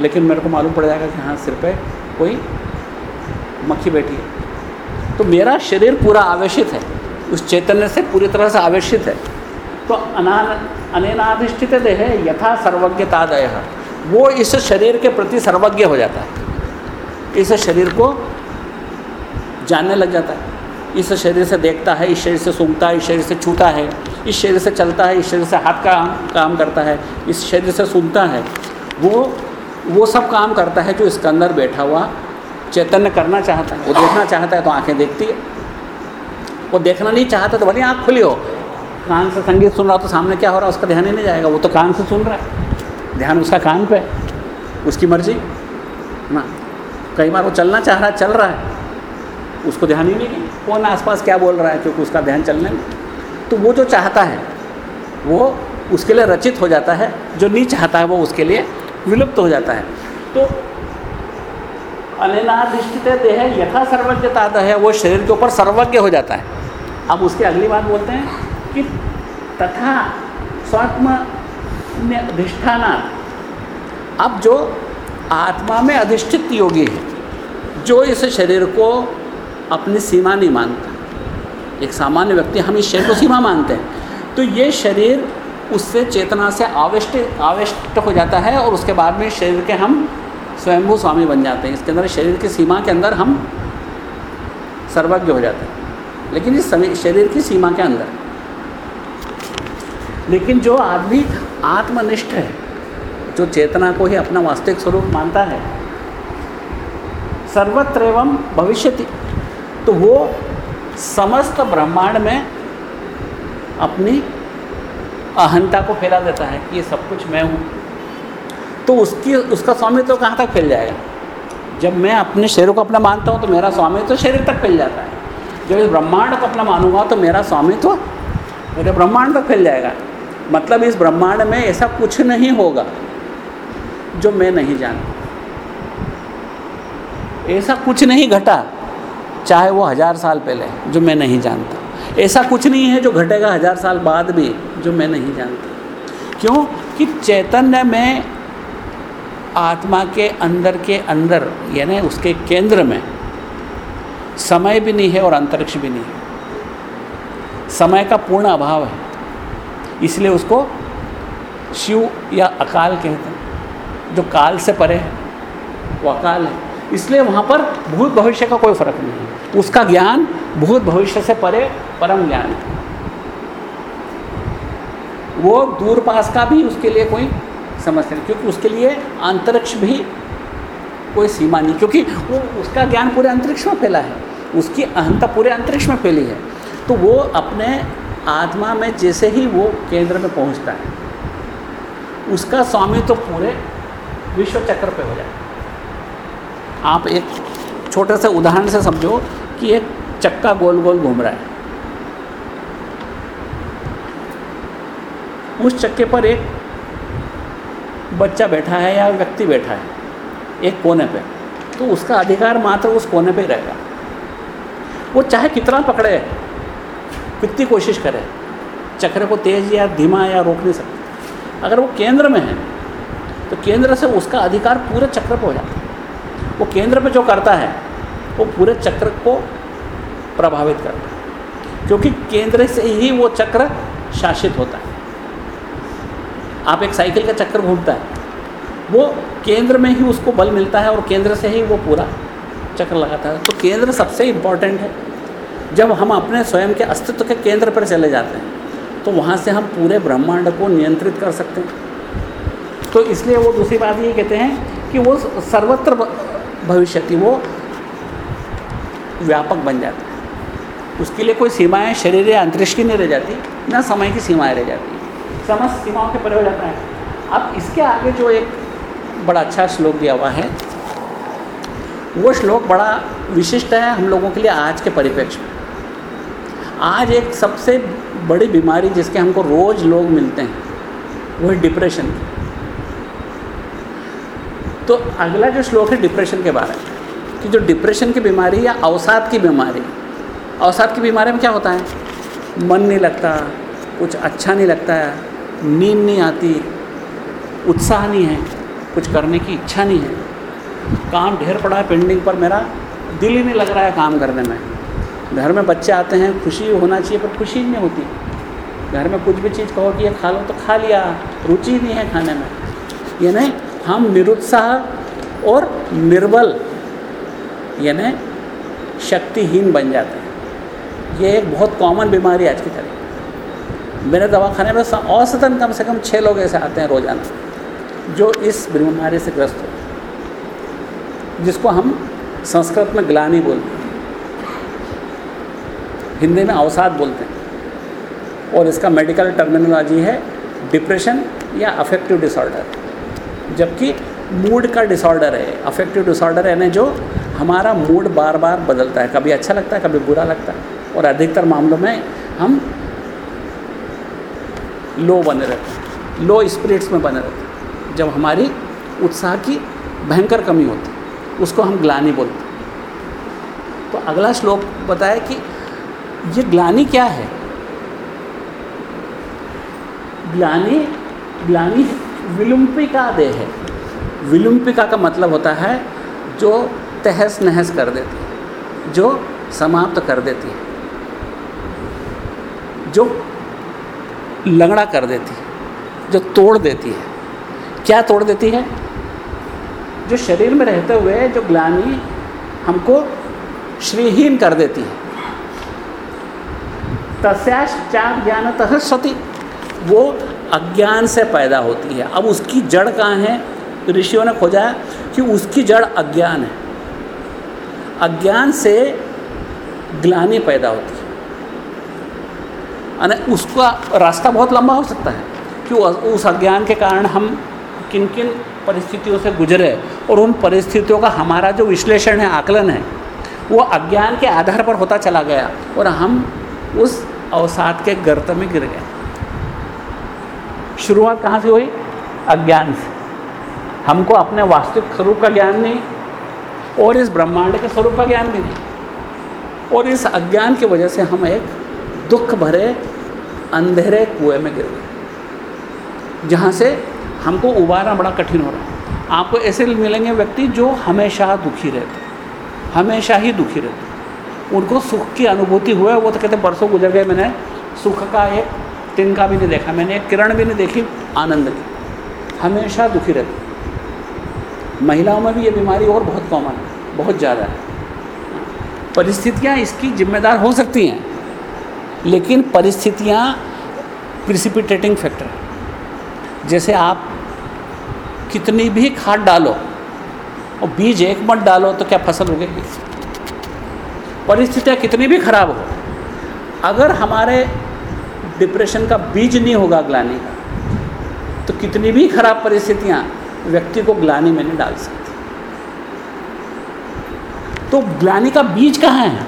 लेकिन मेरे को मालूम पड़ जाएगा कि हाँ सिर पे कोई मक्खी बैठी है। तो मेरा शरीर पूरा आवेशित है, उस चैतन्य से पूरी तरह से आवेशित है। तो अनान अनेनाधिष्ठित देह यथा सर्वज्ञता सर्वज्ञतादय। वो इस शरीर के प्रति सर्वज्ञ हो जाता है। इस शरीर को जानने लग जाता है। इस शरीर से देखता है, इस शरीर से सूंघता है, इस शरीर से छूता है, इस शरीर से चलता है, इस शरीर से हाथ का काम करता है, इस शरीर से सुनता है। वो वो सब काम करता है जो इसके अंदर बैठा हुआ चैतन्य करना चाहता है। वो देखना चाहता है तो आँखें देखती है। वो देखना नहीं चाहता तो भले आँख खुली हो कान से संगीत सुन रहा तो सामने क्या हो रहा है, उसका ध्यान ही नहीं जाएगा। वो तो कान से सुन रहा है। ध्यान उसका कान पे उसकी मर्ज़ी। ना। कई बार वो चलना चाह रहा है, चल रहा है। उसको ध्यान ही नहीं कौन आसपास क्या बोल रहा है, क्योंकि उसका ध्यान चलने में। तो वो जो चाहता है, वो उसके लिए रचित हो जाता है। जो नहीं चाहता है, वो उसके लिए विलुप्त हो जाता है। तो अनिनाधिष्ठित देह यथा सर्वज्ञता है वो शरीर के ऊपर सर्वज्ञ हो जाता है। अब उसकी अगली बात बोलते हैं कि तथा स्वात्म अधिष्ठाना अब जो आत्मा में अधिष्ठित योगी है, जो इस शरीर को अपनी सीमा नहीं मानता, एक सामान्य व्यक्ति हम इस शरीर को सीमा मानते हैं तो ये शरीर उससे चेतना से आविष्ट आविष्ट हो जाता है और उसके बाद में शरीर के हम स्वयंभू स्वामी बन जाते हैं। इसके अंदर शरीर की सीमा के अंदर हम सर्वज्ञ हो जाते हैं। लेकिन इस शरीर की सीमा के अंदर लेकिन जो आदमी आत्मनिष्ठ है, जो चेतना को ही अपना वास्तविक स्वरूप मानता है सर्वत्र एवं भविष्यति। तो वो समस्त ब्रह्मांड में अपनी अहंता को फैला देता है कि ये सब कुछ मैं हूँ। तो उसकी, उसका स्वामित्व तो कहाँ तक फैल जाएगा? जब मैं अपने शरीर को अपना मानता हूँ तो मेरा स्वामित्व तो शरीर तक फैल जाता है। जब इस ब्रह्मांड को अपना मानूँगा तो मेरा स्वामित्व तो मेरे ब्रह्मांड तक फैल जाएगा। मतलब इस ब्रह्मांड में ऐसा कुछ नहीं होगा, जो मैं नहीं जानता। ऐसा कुछ नहीं घटा, चाहे वो हज़ार साल पहले, जो मैं नहीं जानता। ऐसा कुछ नहीं है जो घटेगा हज़ार साल बाद भी, जो मैं नहीं जानता। क्यों? कि चैतन्य में, आत्मा के अंदर के अंदर, यानी उसके केंद्र में, समय भी नहीं है और अंतरिक्ष भी नहीं है। समय का पूर्ण अभाव है। इसलिए उसको शिव या अकाल कहते हैं। जो काल से परे है, वो अकाल है। इसलिए वहाँ पर भूत भविष्य का कोई फ़र्क नहीं है। उसका ज्ञान भूत भविष्य से परे परम ज्ञान है। वो दूर पास का भी उसके लिए कोई समस्या नहीं, क्योंकि उसके लिए अंतरिक्ष भी कोई सीमा नहीं। क्योंकि वो उसका ज्ञान पूरे अंतरिक्ष में फैला है, उसकी अहंता पूरे अंतरिक्ष में फैली है। तो वो अपने आत्मा में जैसे ही वो केंद्र में पहुँचता है, उसका स्वामी तो पूरे विश्व चक्र पे हो जाए। आप एक छोटे से उदाहरण से समझो कि एक चक्का गोल गोल घूम रहा है। उस चक्के पर एक बच्चा बैठा है या व्यक्ति बैठा है, एक कोने पे। तो उसका अधिकार मात्र उस कोने पे रहेगा। वो चाहे कितना पकड़े कितनी कोशिश करे। चक्र को तेज या धीमा या रोक नहीं सकते। अगर वो केंद्र में है तो केंद्र से उसका अधिकार पूरे चक्र पर हो जाता है। वो केंद्र पे जो करता है, वो पूरे चक्र को प्रभावित करता है। क्योंकि केंद्र से ही वो चक्र शासित होता है। आप एक साइकिल का चक्कर घूमता है, वो केंद्र में ही उसको बल मिलता है और केंद्र से ही वो पूरा चक्र लगाता है। तो केंद्र सबसे इंपॉर्टेंट है। जब हम अपने स्वयं के अस्तित्व के केंद्र पर चले जाते हैं तो वहाँ से हम पूरे ब्रह्मांड को नियंत्रित कर सकते हैं। तो इसलिए वो दूसरी बात ये कहते हैं कि वो सर्वत्र भविष्य वो व्यापक बन जाता है। उसके लिए कोई सीमाएँ शरीर या अंतरिक्ष की नहीं रह जाती, ना समय की सीमाएँ रह जाती समस्त सीमाओं के परे हो जाता है। अब इसके आगे जो एक बड़ा अच्छा श्लोक दिया हुआ है, वो श्लोक बड़ा विशिष्ट है हम लोगों के लिए आज के परिप्रेक्ष्य में। आज एक सबसे बड़ी बीमारी जिसके हमको रोज़ लोग मिलते हैं, वो है डिप्रेशन तो अगला जो श्लोक है डिप्रेशन के बारे में, कि जो डिप्रेशन की बीमारी या अवसाद की बीमारी, अवसाद की बीमारी में क्या होता है? मन नहीं लगता, कुछ अच्छा नहीं लगता है नींद नहीं आती, उत्साह नहीं है, कुछ करने की इच्छा नहीं है। काम ढेर पड़ा है पेंडिंग पर मेरा दिल ही नहीं लग रहा है काम करने में। घर में बच्चे आते हैं, खुशी होना चाहिए, पर खुशी नहीं होती। घर में कुछ भी चीज़ कहो कि ये खा लो तो खा लिया। रुचि नहीं है खाने में। यानी हम निरुत्साह और निर्बल, यानी शक्तिहीन बन जाते हैं। ये एक बहुत कॉमन बीमारी आज की तरह। मेरे दवाखाने में औसतन कम से कम छः लोग ऐसे आते हैं रोज़ाना, जो इस बीमारी से ग्रस्त हो। जिसको हम संस्कृत में ग्लानी बोलते हैं। हिंदी में अवसाद बोलते हैं। और इसका मेडिकल टर्मिनोलॉजी है डिप्रेशन या अफेक्टिव डिसऑर्डर जबकि मूड का डिसऑर्डर है अफेक्टिव डिसऑर्डर यानी जो हमारा मूड बार बार बदलता है। कभी अच्छा लगता है, कभी बुरा लगता है। और अधिकतर मामलों में हम लो बने रहते हैं। लो स्पिरिट्स में बने रहते हैं। जब हमारी उत्साह की भयंकर कमी होती है, उसको हम ग्लानी बोलते हैं। तो अगला श्लोक बताया कि ये ग्लानी क्या है? ग्लानी ग्लानी विलुम्पिका देह है। विलुम्पिका का मतलब होता है जो तहस नहस कर देती है, जो समाप्त कर देती है, जो लंगड़ा कर देती है, जो तोड़ देती है। क्या तोड़ देती है? जो शरीर में रहते हुए जो ग्लानी हमको श्रीहीन कर देती है। तस्याश्चात ज्ञान सती। वो अज्ञान से पैदा होती है। अब उसकी जड़ कहाँ है? ऋषियों ने खोजा कि उसकी जड़ अज्ञान है। अज्ञान से ग्लानी पैदा होती है। अने उसका रास्ता बहुत लंबा हो सकता है कि उस अज्ञान के कारण हम किन किन परिस्थितियों से गुजरे और उन परिस्थितियों का हमारा जो विश्लेषण है, आकलन है, वो अज्ञान के आधार पर होता चला गया और हम उस अवसाद के गर्त में गिर गए। शुरुआत कहाँ से हुई? अज्ञान से। हमको अपने वास्तविक स्वरूप का ज्ञान नहीं, और इस ब्रह्मांड के स्वरूप का ज्ञान भी नहीं। और इस अज्ञान की वजह से हम एक दुख भरे, अंधेरे कुएँ में गिर गए। जहाँ से हमको उबारना बड़ा कठिन हो रहा है। आपको ऐसे मिलेंगे व्यक्ति जो हमेशा दुखी रहते हमेशा ही दुखी रहते उनको सुख की अनुभूति हुआ वो तो कहते बरसों गुजर गए मैंने, सुख का एक तिनका भी नहीं देखा मैंने एक किरण भी नहीं देखी, आनंद की हमेशा दुखी रहते महिलाओं में भी ये बीमारी और बहुत कॉमन है, बहुत ज़्यादा है। परिस्थितियाँ इसकी जिम्मेदार हो सकती हैं, लेकिन परिस्थितियाँ प्रिसिपिटेटिंग फैक्टर है। जैसे आप कितनी भी खाद डालो और बीज एक मत डालो तो क्या फ़सल उगेगी? परिस्थितियाँ कितनी भी खराब हो, अगर हमारे डिप्रेशन का बीज नहीं होगा ग्लानी का तो कितनी भी खराब परिस्थितियाँ व्यक्ति को ग्लानी में नहीं डाल सकती। तो ग्लानी का बीज कहाँ है?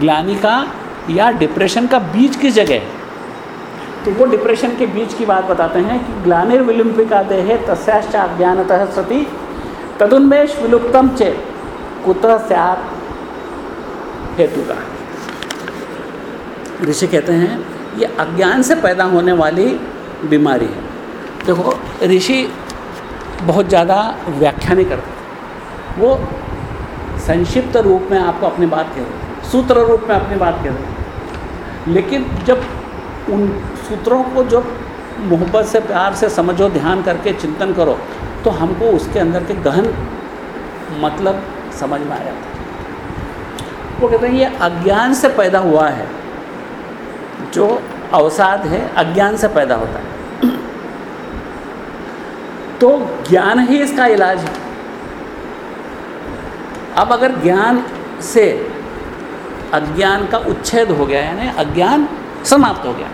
ग्लानी का या डिप्रेशन का बीज किस जगह है? तो वो डिप्रेशन के बीज की बात बताते हैं कि ग्लानिर विलुम्पिका देहे तस्याश्च ज्ञानतः सती, तदुन्मेष विलुप्तम चेत कुतः स्यात हेतु का। ऋषि कहते हैं, ये अज्ञान से पैदा होने वाली बीमारी है। देखो, ऋषि बहुत ज़्यादा व्याख्या नहीं करते वो संक्षिप्त रूप में आपको अपनी बात कह रहे सूत्र रूप में अपनी बात कह रहे लेकिन जब उन सूत्रों को जब मोहब्बत से, प्यार से समझो, ध्यान करके चिंतन करो तो हमको उसके अंदर के गहन मतलब समझ में आ जाता है। वो कहते हैं, ये अज्ञान से पैदा हुआ है। जो अवसाद है, अज्ञान से पैदा होता है। तो ज्ञान ही इसका इलाज है। अब अगर ज्ञान से अज्ञान का उच्छेद हो गया, यानी अज्ञान समाप्त हो गया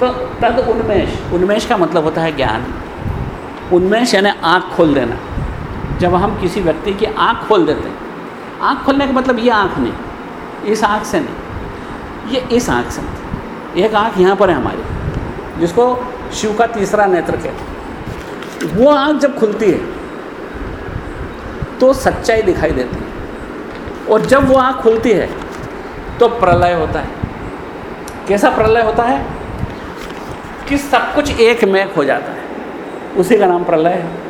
तो तद उन्मेष उन्मेष का मतलब होता है ज्ञान। उन्मेष यानी आँख खोल देना। जब हम किसी व्यक्ति की आँख खोल देते हैं। आँख खोलने का मतलब ये आँख नहीं, इस आँख से नहीं, ये इस आँख से नहीं। एक आँख यहाँ पर है हमारी, जिसको शिव का तीसरा नेत्र कहते वो आँख जब खुलती है तो सच्चाई दिखाई देती है। और जब वो आँख खुलती है तो प्रलय होता है। कैसा प्रलय होता है? कि सब कुछ एक में हो जाता है। उसी का नाम प्रलय है।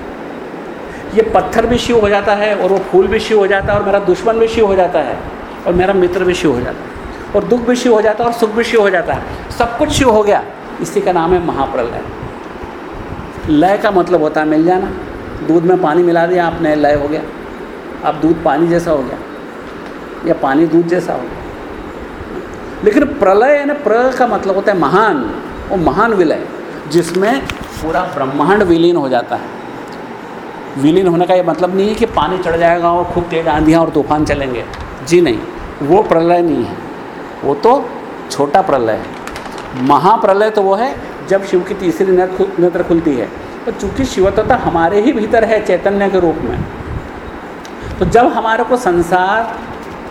ये पत्थर भी शिव हो जाता है और वो फूल भी शिव हो जाता है और मेरा दुश्मन भी शिव हो जाता है और मेरा मित्र भी शिव हो जाता है और दुख भी शिव हो जाता है और सुख भी शिव हो जाता है। सब कुछ शिव हो गया। इसी का नाम है महाप्रलय। लय का मतलब होता है मिल जाना। दूध में पानी मिला दिया आपने, लय हो गया। अब दूध पानी जैसा हो गया या पानी दूध जैसा हो गया। लेकिन प्रलय है ना प्र का मतलब होता है महान, वो महान विलय, जिसमें पूरा ब्रह्मांड विलीन हो जाता है। विलीन होने का ये मतलब नहीं है कि पानी चढ़ जाएगा और खूब तेज आंधियाँ और तूफ़ान चलेंगे। जी नहीं, वो प्रलय नहीं है। वो तो छोटा प्रलय है। महाप्रलय तो वो है, जब शिव की तीसरी नेत्र खुलती है। तो चूँकि शिवत्वता हमारे ही भीतर है चैतन्य के रूप में तो जब हमारे को संसार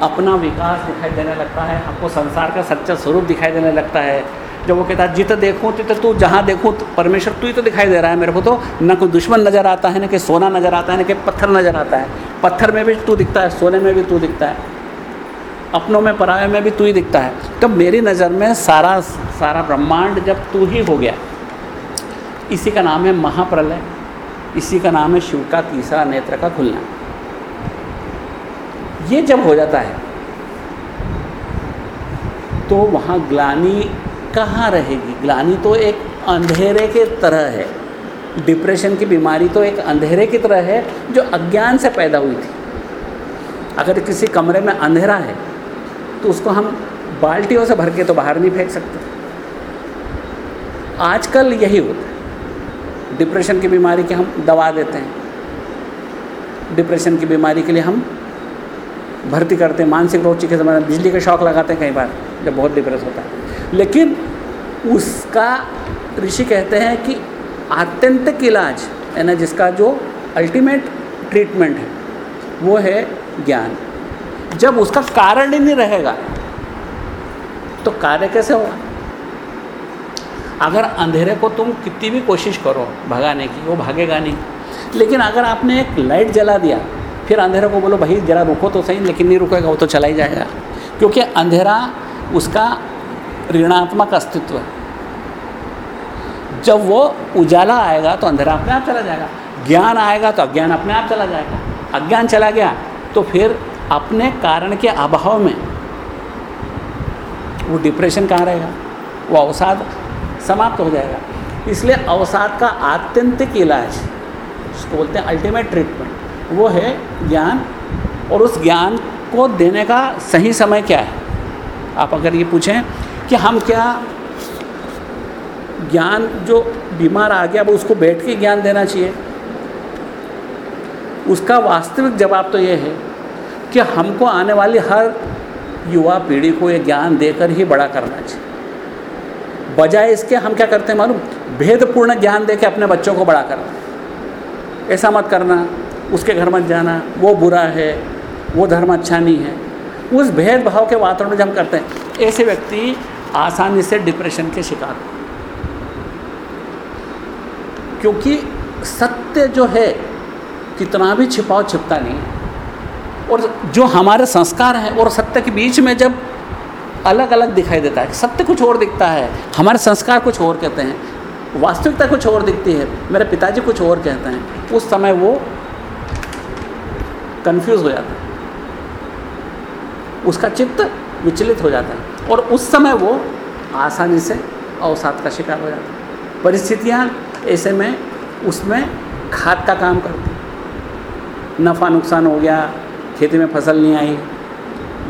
अपना विकास दिखाई देने लगता है, हमको संसार का सच्चा स्वरूप दिखाई देने लगता है जब वो कहता है, जित देखूँ, तित तू, जहाँ देखूँ तो परमेश्वर तू ही तो दिखाई दे रहा है मेरे को तो। न कोई दुश्मन नज़र आता है, न कि सोना नज़र आता है, न कि पत्थर नज़र आता है। पत्थर में भी तू दिखता है, सोने में भी तू दिखता है। अपनों में, पराये में भी तू ही दिखता है। तो मेरी नज़र में सारा सारा ब्रह्मांड जब तू ही हो गया। इसी का नाम है महाप्रलय। इसी का नाम है शिव का तीसरा नेत्र का खुलना। ये जब हो जाता है तो वहाँ ग्लानी कहाँ रहेगी? ग्लानी तो एक अंधेरे के तरह है। डिप्रेशन की बीमारी तो एक अंधेरे की तरह है, जो अज्ञान से पैदा हुई थी। अगर किसी कमरे में अंधेरा है तो उसको हम बाल्टियों से भर के तो बाहर नहीं फेंक सकते। आजकल यही होता है। डिप्रेशन की बीमारी के हम दवा देते हैं। डिप्रेशन की बीमारी के लिए हम भर्ती करते हैं। मानसिक रोग चिकित्सा बिजली का शौक लगाते हैं कई बार, जब बहुत डिप्रेस होता है। लेकिन उसका ऋषि कहते हैं कि आत्यंतिक इलाज है ना, जिसका जो अल्टीमेट ट्रीटमेंट है, वो है ज्ञान। जब उसका कारण ही नहीं रहेगा तो कार्य कैसे होगा? अगर अंधेरे को तुम कितनी भी कोशिश करो भगाने की, वो भागेगा नहीं। लेकिन अगर आपने एक लाइट जला दिया, फिर अंधेरे को बोलो, भाई, ज़रा रुको तो सही, लेकिन नहीं रुकेगा, वो तो चला ही जाएगा। क्योंकि अंधेरा उसका ऋणात्मक अस्तित्व है। जब वो उजाला आएगा तो अंधेरा अपने आप चला जाएगा। ज्ञान आएगा तो अज्ञान अपने आप चला जाएगा। अज्ञान चला गया तो फिर अपने कारण के अभाव में वो डिप्रेशन कहाँ रहेगा? वो अवसाद समाप्त हो जाएगा। इसलिए अवसाद का आत्यंतिक इलाज उसको बोलते हैं अल्टीमेट ट्रीटमेंट वो है ज्ञान और उस ज्ञान को देने का सही समय क्या है? आप अगर ये पूछें कि हम क्या ज्ञान, जो बीमार आ गया वो उसको बैठ के ज्ञान देना चाहिए। उसका वास्तविक जवाब तो ये है कि हमको आने वाली हर युवा पीढ़ी को ये ज्ञान देकर ही बड़ा करना चाहिए। बजाय इसके हम क्या करते हैं मालूम? भेदपूर्ण ज्ञान दे के अपने बच्चों को बड़ा करना। ऐसा मत करना, उसके घर मत जाना, वो बुरा है, वो धर्म अच्छा नहीं है। उस भेदभाव के वातावरण में जब हम करते हैं, ऐसे व्यक्ति आसानी से डिप्रेशन के शिकार क्योंकि सत्य जो है, कितना भी छिपाओ छिपता नहीं और जो हमारे संस्कार हैं, और सत्य के बीच में जब अलग अलग दिखाई देता है, सत्य कुछ और दिखता है, हमारे संस्कार कुछ और कहते हैं, वास्तविकता कुछ और दिखती है, मेरे पिताजी कुछ और कहते हैं, उस समय वो कंफ्यूज हो जाता है। उसका चित्त विचलित हो जाता है। और उस समय वो आसानी से अवसाद का शिकार हो जाता। परिस्थितियाँ ऐसे में उसमें खाद का काम करती। नफ़ा नुकसान हो गया, खेती में फ़सल नहीं आई,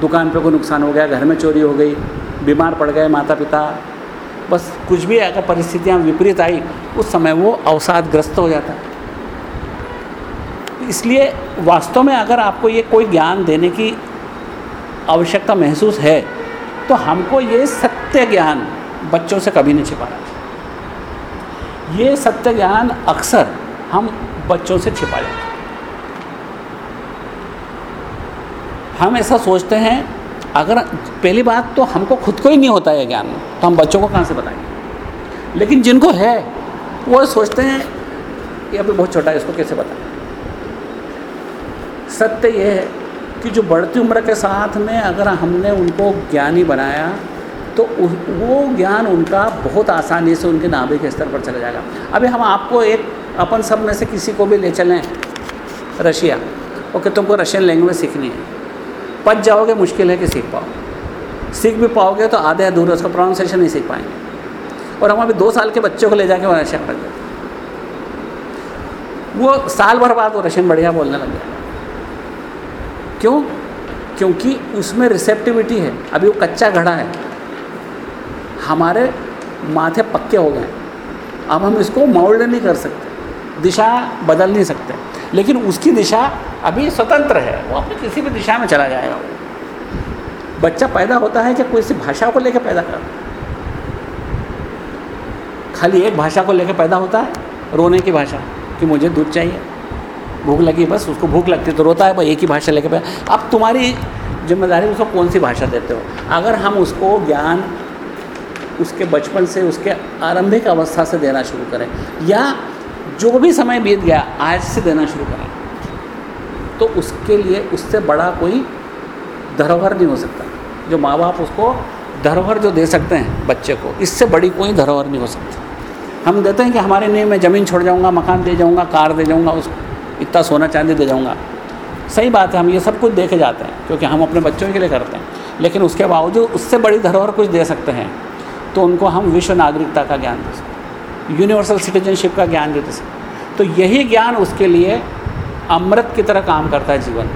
दुकान पे कोई नुकसान हो गया, घर में चोरी हो गई, बीमार पड़ गए माता पिता बस कुछ भी अगर परिस्थितियाँ विपरीत आई, उस समय वो अवसादग्रस्त हो जाता। इसलिए वास्तव में अगर आपको ये कोई ज्ञान देने की आवश्यकता महसूस है तो हमको ये सत्य ज्ञान बच्चों से कभी नहीं छिपाना ये सत्य ज्ञान अक्सर हम बच्चों से छिपा जाते हैं। हम ऐसा सोचते हैं, अगर पहली बात तो हमको खुद को ही नहीं होता है ज्ञान तो हम बच्चों को कहाँ से बताएँगे? लेकिन जिनको है, वो सोचते हैं, ये अभी बहुत छोटा है, इसको कैसे बताएँ? सत्य ये है कि जो बढ़ती उम्र के साथ में अगर हमने उनको ज्ञानी बनाया तो वो ज्ञान उनका बहुत आसानी से उनके नाभि के स्तर पर चला जाएगा। अभी हम आपको एक, अपन सब में से किसी को भी ले चलें, रशिया। ओके, तुमको रशियन लैंग्वेज सीखनी है। पच जाओगे, मुश्किल है कि सीख पाओ। सीख भी पाओगे तो आधे अधूरे, उसका प्रोनाउंसिएशन नहीं सीख पाएँगे। और हम अभी दो साल के बच्चों को ले जाके वहाँ रशिया पढ़ देते वो साल भर बाद वो रशियन बढ़िया बोलने लग जाएगा क्यों? क्योंकि उसमें रिसेप्टिविटी है। अभी वो कच्चा घड़ा है। हमारे माथे पक्के हो गए अब हम इसको मोल्ड नहीं कर सकते। दिशा बदल नहीं सकते। लेकिन उसकी दिशा अभी स्वतंत्र है। वो अपनी किसी भी दिशा में चला जाएगा। वो बच्चा पैदा होता है कि कोई सी भाषा को लेकर पैदा कर। खाली एक भाषा को लेकर पैदा होता है। रोने की भाषा कि मुझे दूध चाहिए। भूख लगी, बस उसको भूख लगती है तो रोता है भाई एक ही भाषा लेके अब तुम्हारी ज़िम्मेदारी उसको कौन सी भाषा देते हो? अगर हम उसको ज्ञान उसके बचपन से, उसके आरंभिक अवस्था से देना शुरू करें, या जो भी समय बीत गया, आज से देना शुरू करें तो उसके लिए उससे बड़ा कोई धरोहर नहीं हो सकता। जो माँ बाप उसको धरोहर जो दे सकते हैं बच्चे को, इससे बड़ी कोई धरोहर नहीं हो सकती। हम देते हैं कि हमारे लिए मैं ज़मीन छोड़ जाऊँगा, मकान दे जाऊँगा, कार दे जाऊँगा, उस इतना सोना चांदी दे जाऊँगा। सही बात है, हम ये सब कुछ देखे जाते हैं, क्योंकि हम अपने बच्चों के लिए करते हैं। लेकिन उसके बावजूद उससे बड़ी धरोहर कुछ दे सकते हैं तो उनको हम विश्व नागरिकता का ज्ञान दे सकते यूनिवर्सल सिटीजनशिप का ज्ञान दे सकते तो यही ज्ञान उसके लिए अमृत की तरह काम करता है जीवन।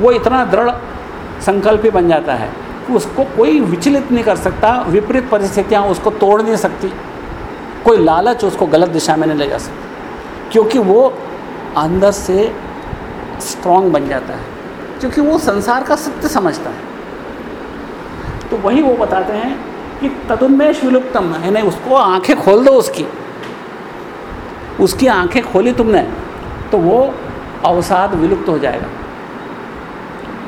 वो इतना दृढ़ संकल्प बन जाता है कि उसको कोई विचलित नहीं कर सकता, विपरीत परिस्थितियाँ उसको तोड़ नहीं सकती। कोई लालच उसको गलत दिशा में नहीं ले जा सकती, क्योंकि वो अंदर से स्ट्रांग बन जाता है, क्योंकि वो संसार का सत्य समझता है। तो वही वो बताते हैं कि तदुन्मेष विलुप्तम यानी उसको आँखें खोल दो उसकी। उसकी आँखें खोली तुमने तो वो अवसाद विलुप्त हो जाएगा।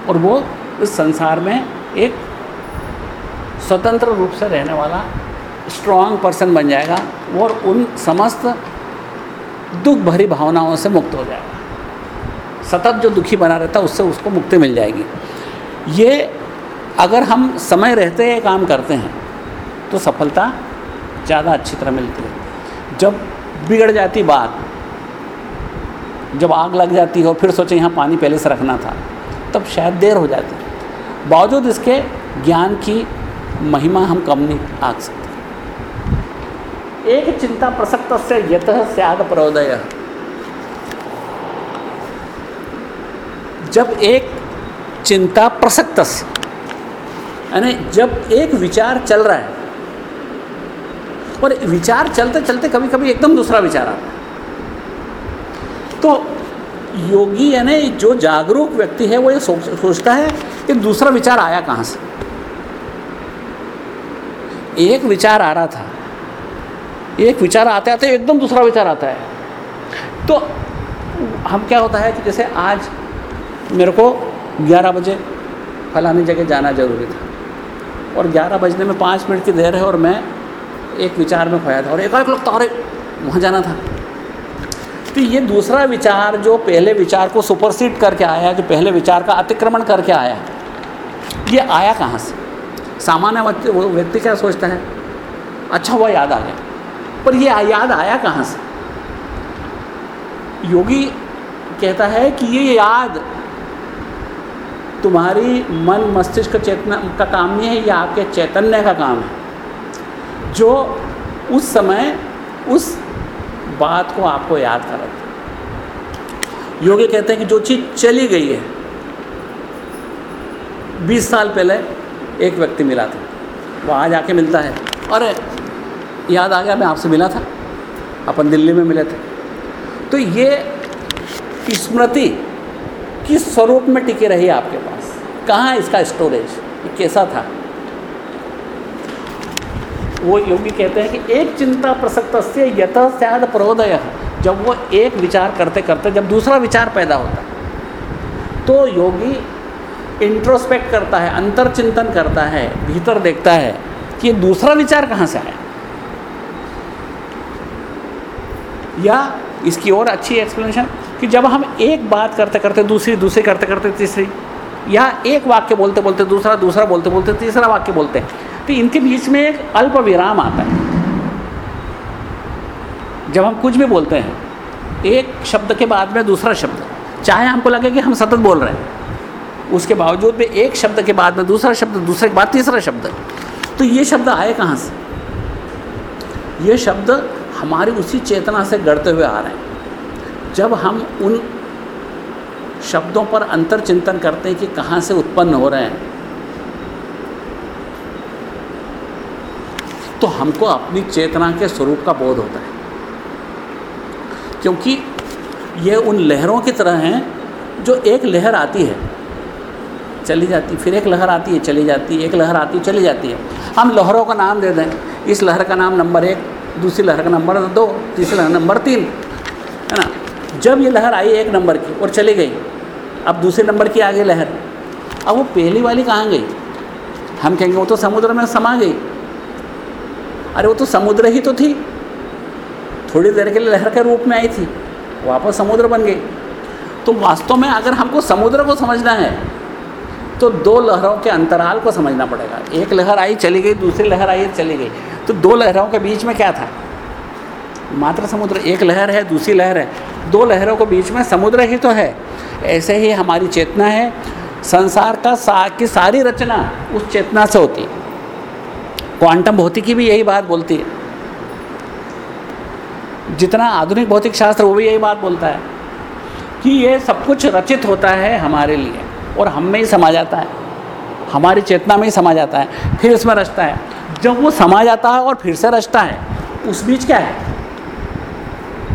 और वो इस संसार में एक स्वतंत्र रूप से रहने वाला स्ट्रांग पर्सन बन जाएगा, और उन समस्त दुख भरी भावनाओं से मुक्त हो जाएगा। सतत जो दुखी बना रहता है, उससे उसको मुक्ति मिल जाएगी। ये अगर हम समय रहते ये काम करते हैं तो सफलता ज़्यादा अच्छी तरह मिलती है। जब बिगड़ जाती बात, जब आग लग जाती हो, फिर सोचे यहाँ पानी पहले से रखना था, तब शायद देर हो जाती। बावजूद इसके ज्ञान की महिमा हम कम नहीं आग सकते। एक चिंता प्रसक्त से यत सद प्रोदय। जब एक चिंता प्रसक्त यानी जब एक विचार चल रहा है, और विचार चलते चलते कभी कभी एकदम दूसरा विचार आता है। तो योगी, यानी जो जागरूक व्यक्ति है, वो ये सोच, सोचता है कि दूसरा विचार आया कहाँ से? एक विचार आ रहा था एक विचार आते आते एकदम दूसरा विचार आता है। तो हम क्या होता है कि जैसे आज मेरे को 11 बजे फलानी जगह जाना ज़रूरी था और 11 बजने में पाँच मिनट की देर है और मैं एक विचार में खोया था और एक लगता अरे वहाँ जाना था। तो ये दूसरा विचार जो पहले विचार को सुपरसीड करके आया, जो पहले विचार का अतिक्रमण करके आया, ये आया कहाँ से? सामान्य व्यक्ति क्या सोचता है? अच्छा हुआ याद आ गया। पर ये याद आया कहाँ से? योगी कहता है कि ये याद तुम्हारी मन मस्तिष्क चेतना का काम नहीं है, ये आपके चैतन्य का काम है। जो उस समय उस बात को आपको याद कराती योगी कहते हैं कि जो चीज़ चली गई है, बीस साल पहले एक व्यक्ति मिला था, वो आज आके मिलता है। अरे याद आ गया, मैं आपसे मिला था। अपन दिल्ली में मिले थे। तो ये स्मृति किस स्वरूप में टिके रही आपके पास? कहाँ इसका स्टोरेज कैसा था? वो योगी कहते हैं कि एक चिंता प्रसक्त से यथ सद प्रोदय। जब वो एक विचार करते करते, जब दूसरा विचार पैदा होता तो योगी इंट्रोस्पेक्ट करता है अंतर चिंतन करता है, भीतर देखता है कि ये दूसरा विचार कहाँ से आया? या इसकी और अच्छी एक्सप्लेनेशन कि जब हम एक बात करते करते दूसरी दूसरी करते करते तीसरी, या एक वाक्य बोलते बोलते दूसरा दूसरा बोलते बोलते तीसरा वाक्य बोलते हैं तो इनके बीच में एक अल्प विराम आता है। जब हम कुछ भी बोलते हैं, एक शब्द के बाद में दूसरा शब्द, चाहे हमको लगे कि हम सतत बोल रहे हैं, उसके बावजूद भी एक शब्द के बाद में दूसरा शब्द, दूसरे के बाद तीसरा शब्द तो ये शब्द आए कहाँ से? ये शब्द हमारी उसी चेतना से गढ़ते हुए आ रहे हैं। जब हम उन शब्दों पर अंतर चिंतन करते हैं कि कहाँ से उत्पन्न हो रहे हैं तो हमको अपनी चेतना के स्वरूप का बोध होता है। क्योंकि ये उन लहरों की तरह हैं जो एक लहर आती है, चली जाती, फिर एक लहर आती है, चली जाती, एक लहर आती है चली जाती है। हम लहरों का नाम दे दें। इस लहर का नाम नंबर एक दूसरी लहर का नंबर दो, तीसरी लहर नंबर तीन, है ना? जब ये लहर आई एक नंबर की और चली गई, अब दूसरे नंबर की आ गई लहर। अब वो पहली वाली कहाँ गई? हम कहेंगे वो तो समुद्र में समा गई। अरे वो तो समुद्र ही तो थी। थोड़ी देर के लिए लहर के रूप में आई थी, वापस समुद्र बन गई। तो वास्तव में अगर हमको समुद्र को समझना है तो दो लहरों के अंतराल को समझना पड़ेगा। एक लहर आई, चली गई, दूसरी लहर आई, चली गई। तो दो लहरों के बीच में क्या था? मात्र समुद्र, एक लहर है, दूसरी लहर है। दो लहरों के बीच में समुद्र ही तो है। ऐसे ही हमारी चेतना है। संसार का सा, की सारी रचना उस चेतना से होती है। क्वांटम भौतिकी भी यही बात बोलती है। जितना आधुनिक भौतिक शास्त्र, वो भी यही बात बोलता है कि ये सब कुछ रचित होता है हमारे लिए और हम में ही समा जाता है। हमारी चेतना में ही समा जाता है। फिर इसमें रचता है। जब वो समा जाता है और फिर से रचता है, उस बीच क्या है?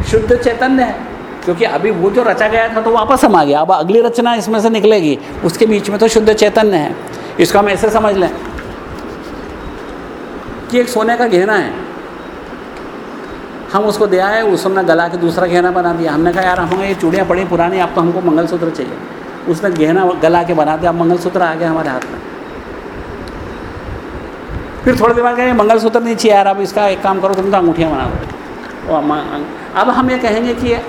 शुद्ध चैतन्य है। क्योंकि अभी वो जो रचा गया था तो वापस समा गया। अब अगली रचना इसमें से निकलेगी। उसके बीच में तो शुद्ध चैतन्य है। इसको हम ऐसे समझ लें कि एक सोने का गहना है। हम उसको दिया है उसने गला के दूसरा गहना बना दिया। हमने कहा, यार हमें ये चूड़ियाँ पड़ी पुरानी, अब तो हमको मंगलसूत्र चाहिए। उसने गहना गला के बना दिया। अब मंगलसूत्र आ गया हमारे हाथ में। फिर थोड़ी देर बाद कहेंगे, मंगलसूत्र चाहिए यार, अब इसका एक काम करो, तुम तो अंगूठियाँ बना दो। अब हम ये कहेंगे कि ये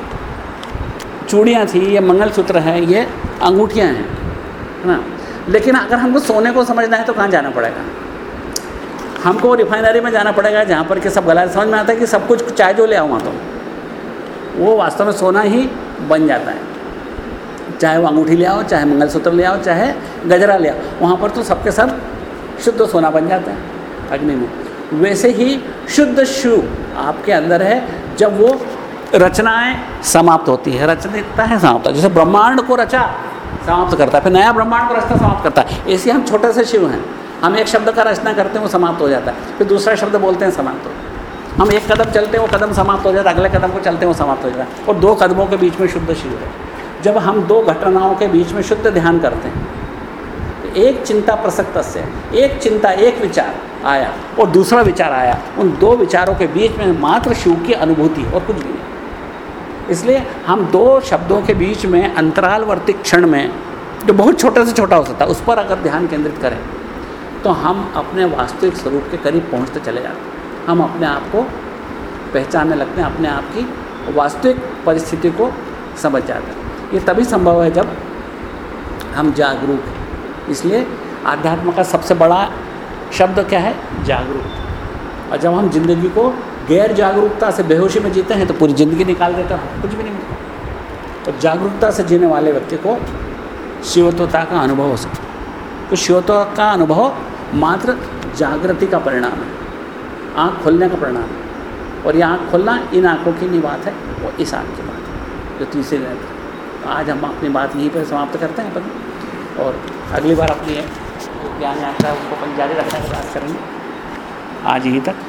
चूड़ियाँ थी, ये मंगलसूत्र है, ये अंगूठियाँ हैं, है ना? लेकिन अगर हमको सोने को समझना है तो कहाँ जाना पड़ेगा? हमको रिफाइनरी में जाना पड़ेगा, जहाँ पर कि सब गला समझ में आता है कि सब कुछ चाहे जो ले वहाँ तो। वो वास्तव में सोना ही बन जाता है। चाहे वो अंगूठी ले आओ, चाहे मंगलसूत्र ले आओ, चाहे गजरा ले आओ, वहाँ पर तो सबके सब शुद्ध सोना बन जाता है। अग्नि में। वैसे ही शुद्ध शु आपके अंदर है, जब वो रचनाएँ समाप्त होती है। रचनीता है, समाप्त जैसे ब्रह्मांड को रचा, समाप्त करता है। फिर नया ब्रह्मांड को रचना समाप्त करता है। ऐसे हम छोटे से शिव हैं। हम एक शब्द का रचना करते हैं, वो समाप्त हो जाता है। फिर दूसरा शब्द बोलते हैं, समाप्त हो हम एक कदम चलते हैं, वो कदम समाप्त हो जाता है। अगले कदम को चलते हैं, वो समाप्त हो जाता है। और दो कदमों के बीच में शुद्ध शिव है। जब हम दो घटनाओं के बीच में शुद्ध ध्यान करते हैं, एक चिंता प्रसक्त से एक चिंता, एक विचार आया और दूसरा विचार आया। उन दो विचारों के बीच में मात्र शिव की अनुभूति और कुछ भी नहीं। इसलिए हम दो शब्दों के बीच में अंतरालवर्ती क्षण में, जो बहुत छोटे से छोटा हो सकता है उस पर अगर ध्यान केंद्रित करें तो हम अपने वास्तविक स्वरूप के करीब पहुँचते चले जाते हैं। हम अपने आप को पहचानने लगते हैं, अपने आप की वास्तविक परिस्थिति को समझ जाते हैं। ये तभी संभव है जब हम जागरूक हैं। इसलिए आध्यात्म का सबसे बड़ा शब्द क्या है? जागरूक। और जब हम ज़िंदगी को गैर जागरूकता से बेहोशी में जीते हैं तो पूरी ज़िंदगी निकाल देते हैं। कुछ भी नहीं मिलता। और जागरूकता से जीने वाले व्यक्ति को शिवत्वता का अनुभव हो सकता है। तो शिवत्व का अनुभव मात्र जागृति का परिणाम है। आँख खोलने का परिणाम है। और ये आँख खोलना इन आँखों की नहीं बात है वो इस आँख की बात है जो तीसरी रहती है। तो आज हम अपनी बात यहीं पर समाप्त करते हैं अपन। और अगली बार अपनी ज्ञान यात्रा उसको अपन जारी रखने की बात करेंगे। आज यहीं तक।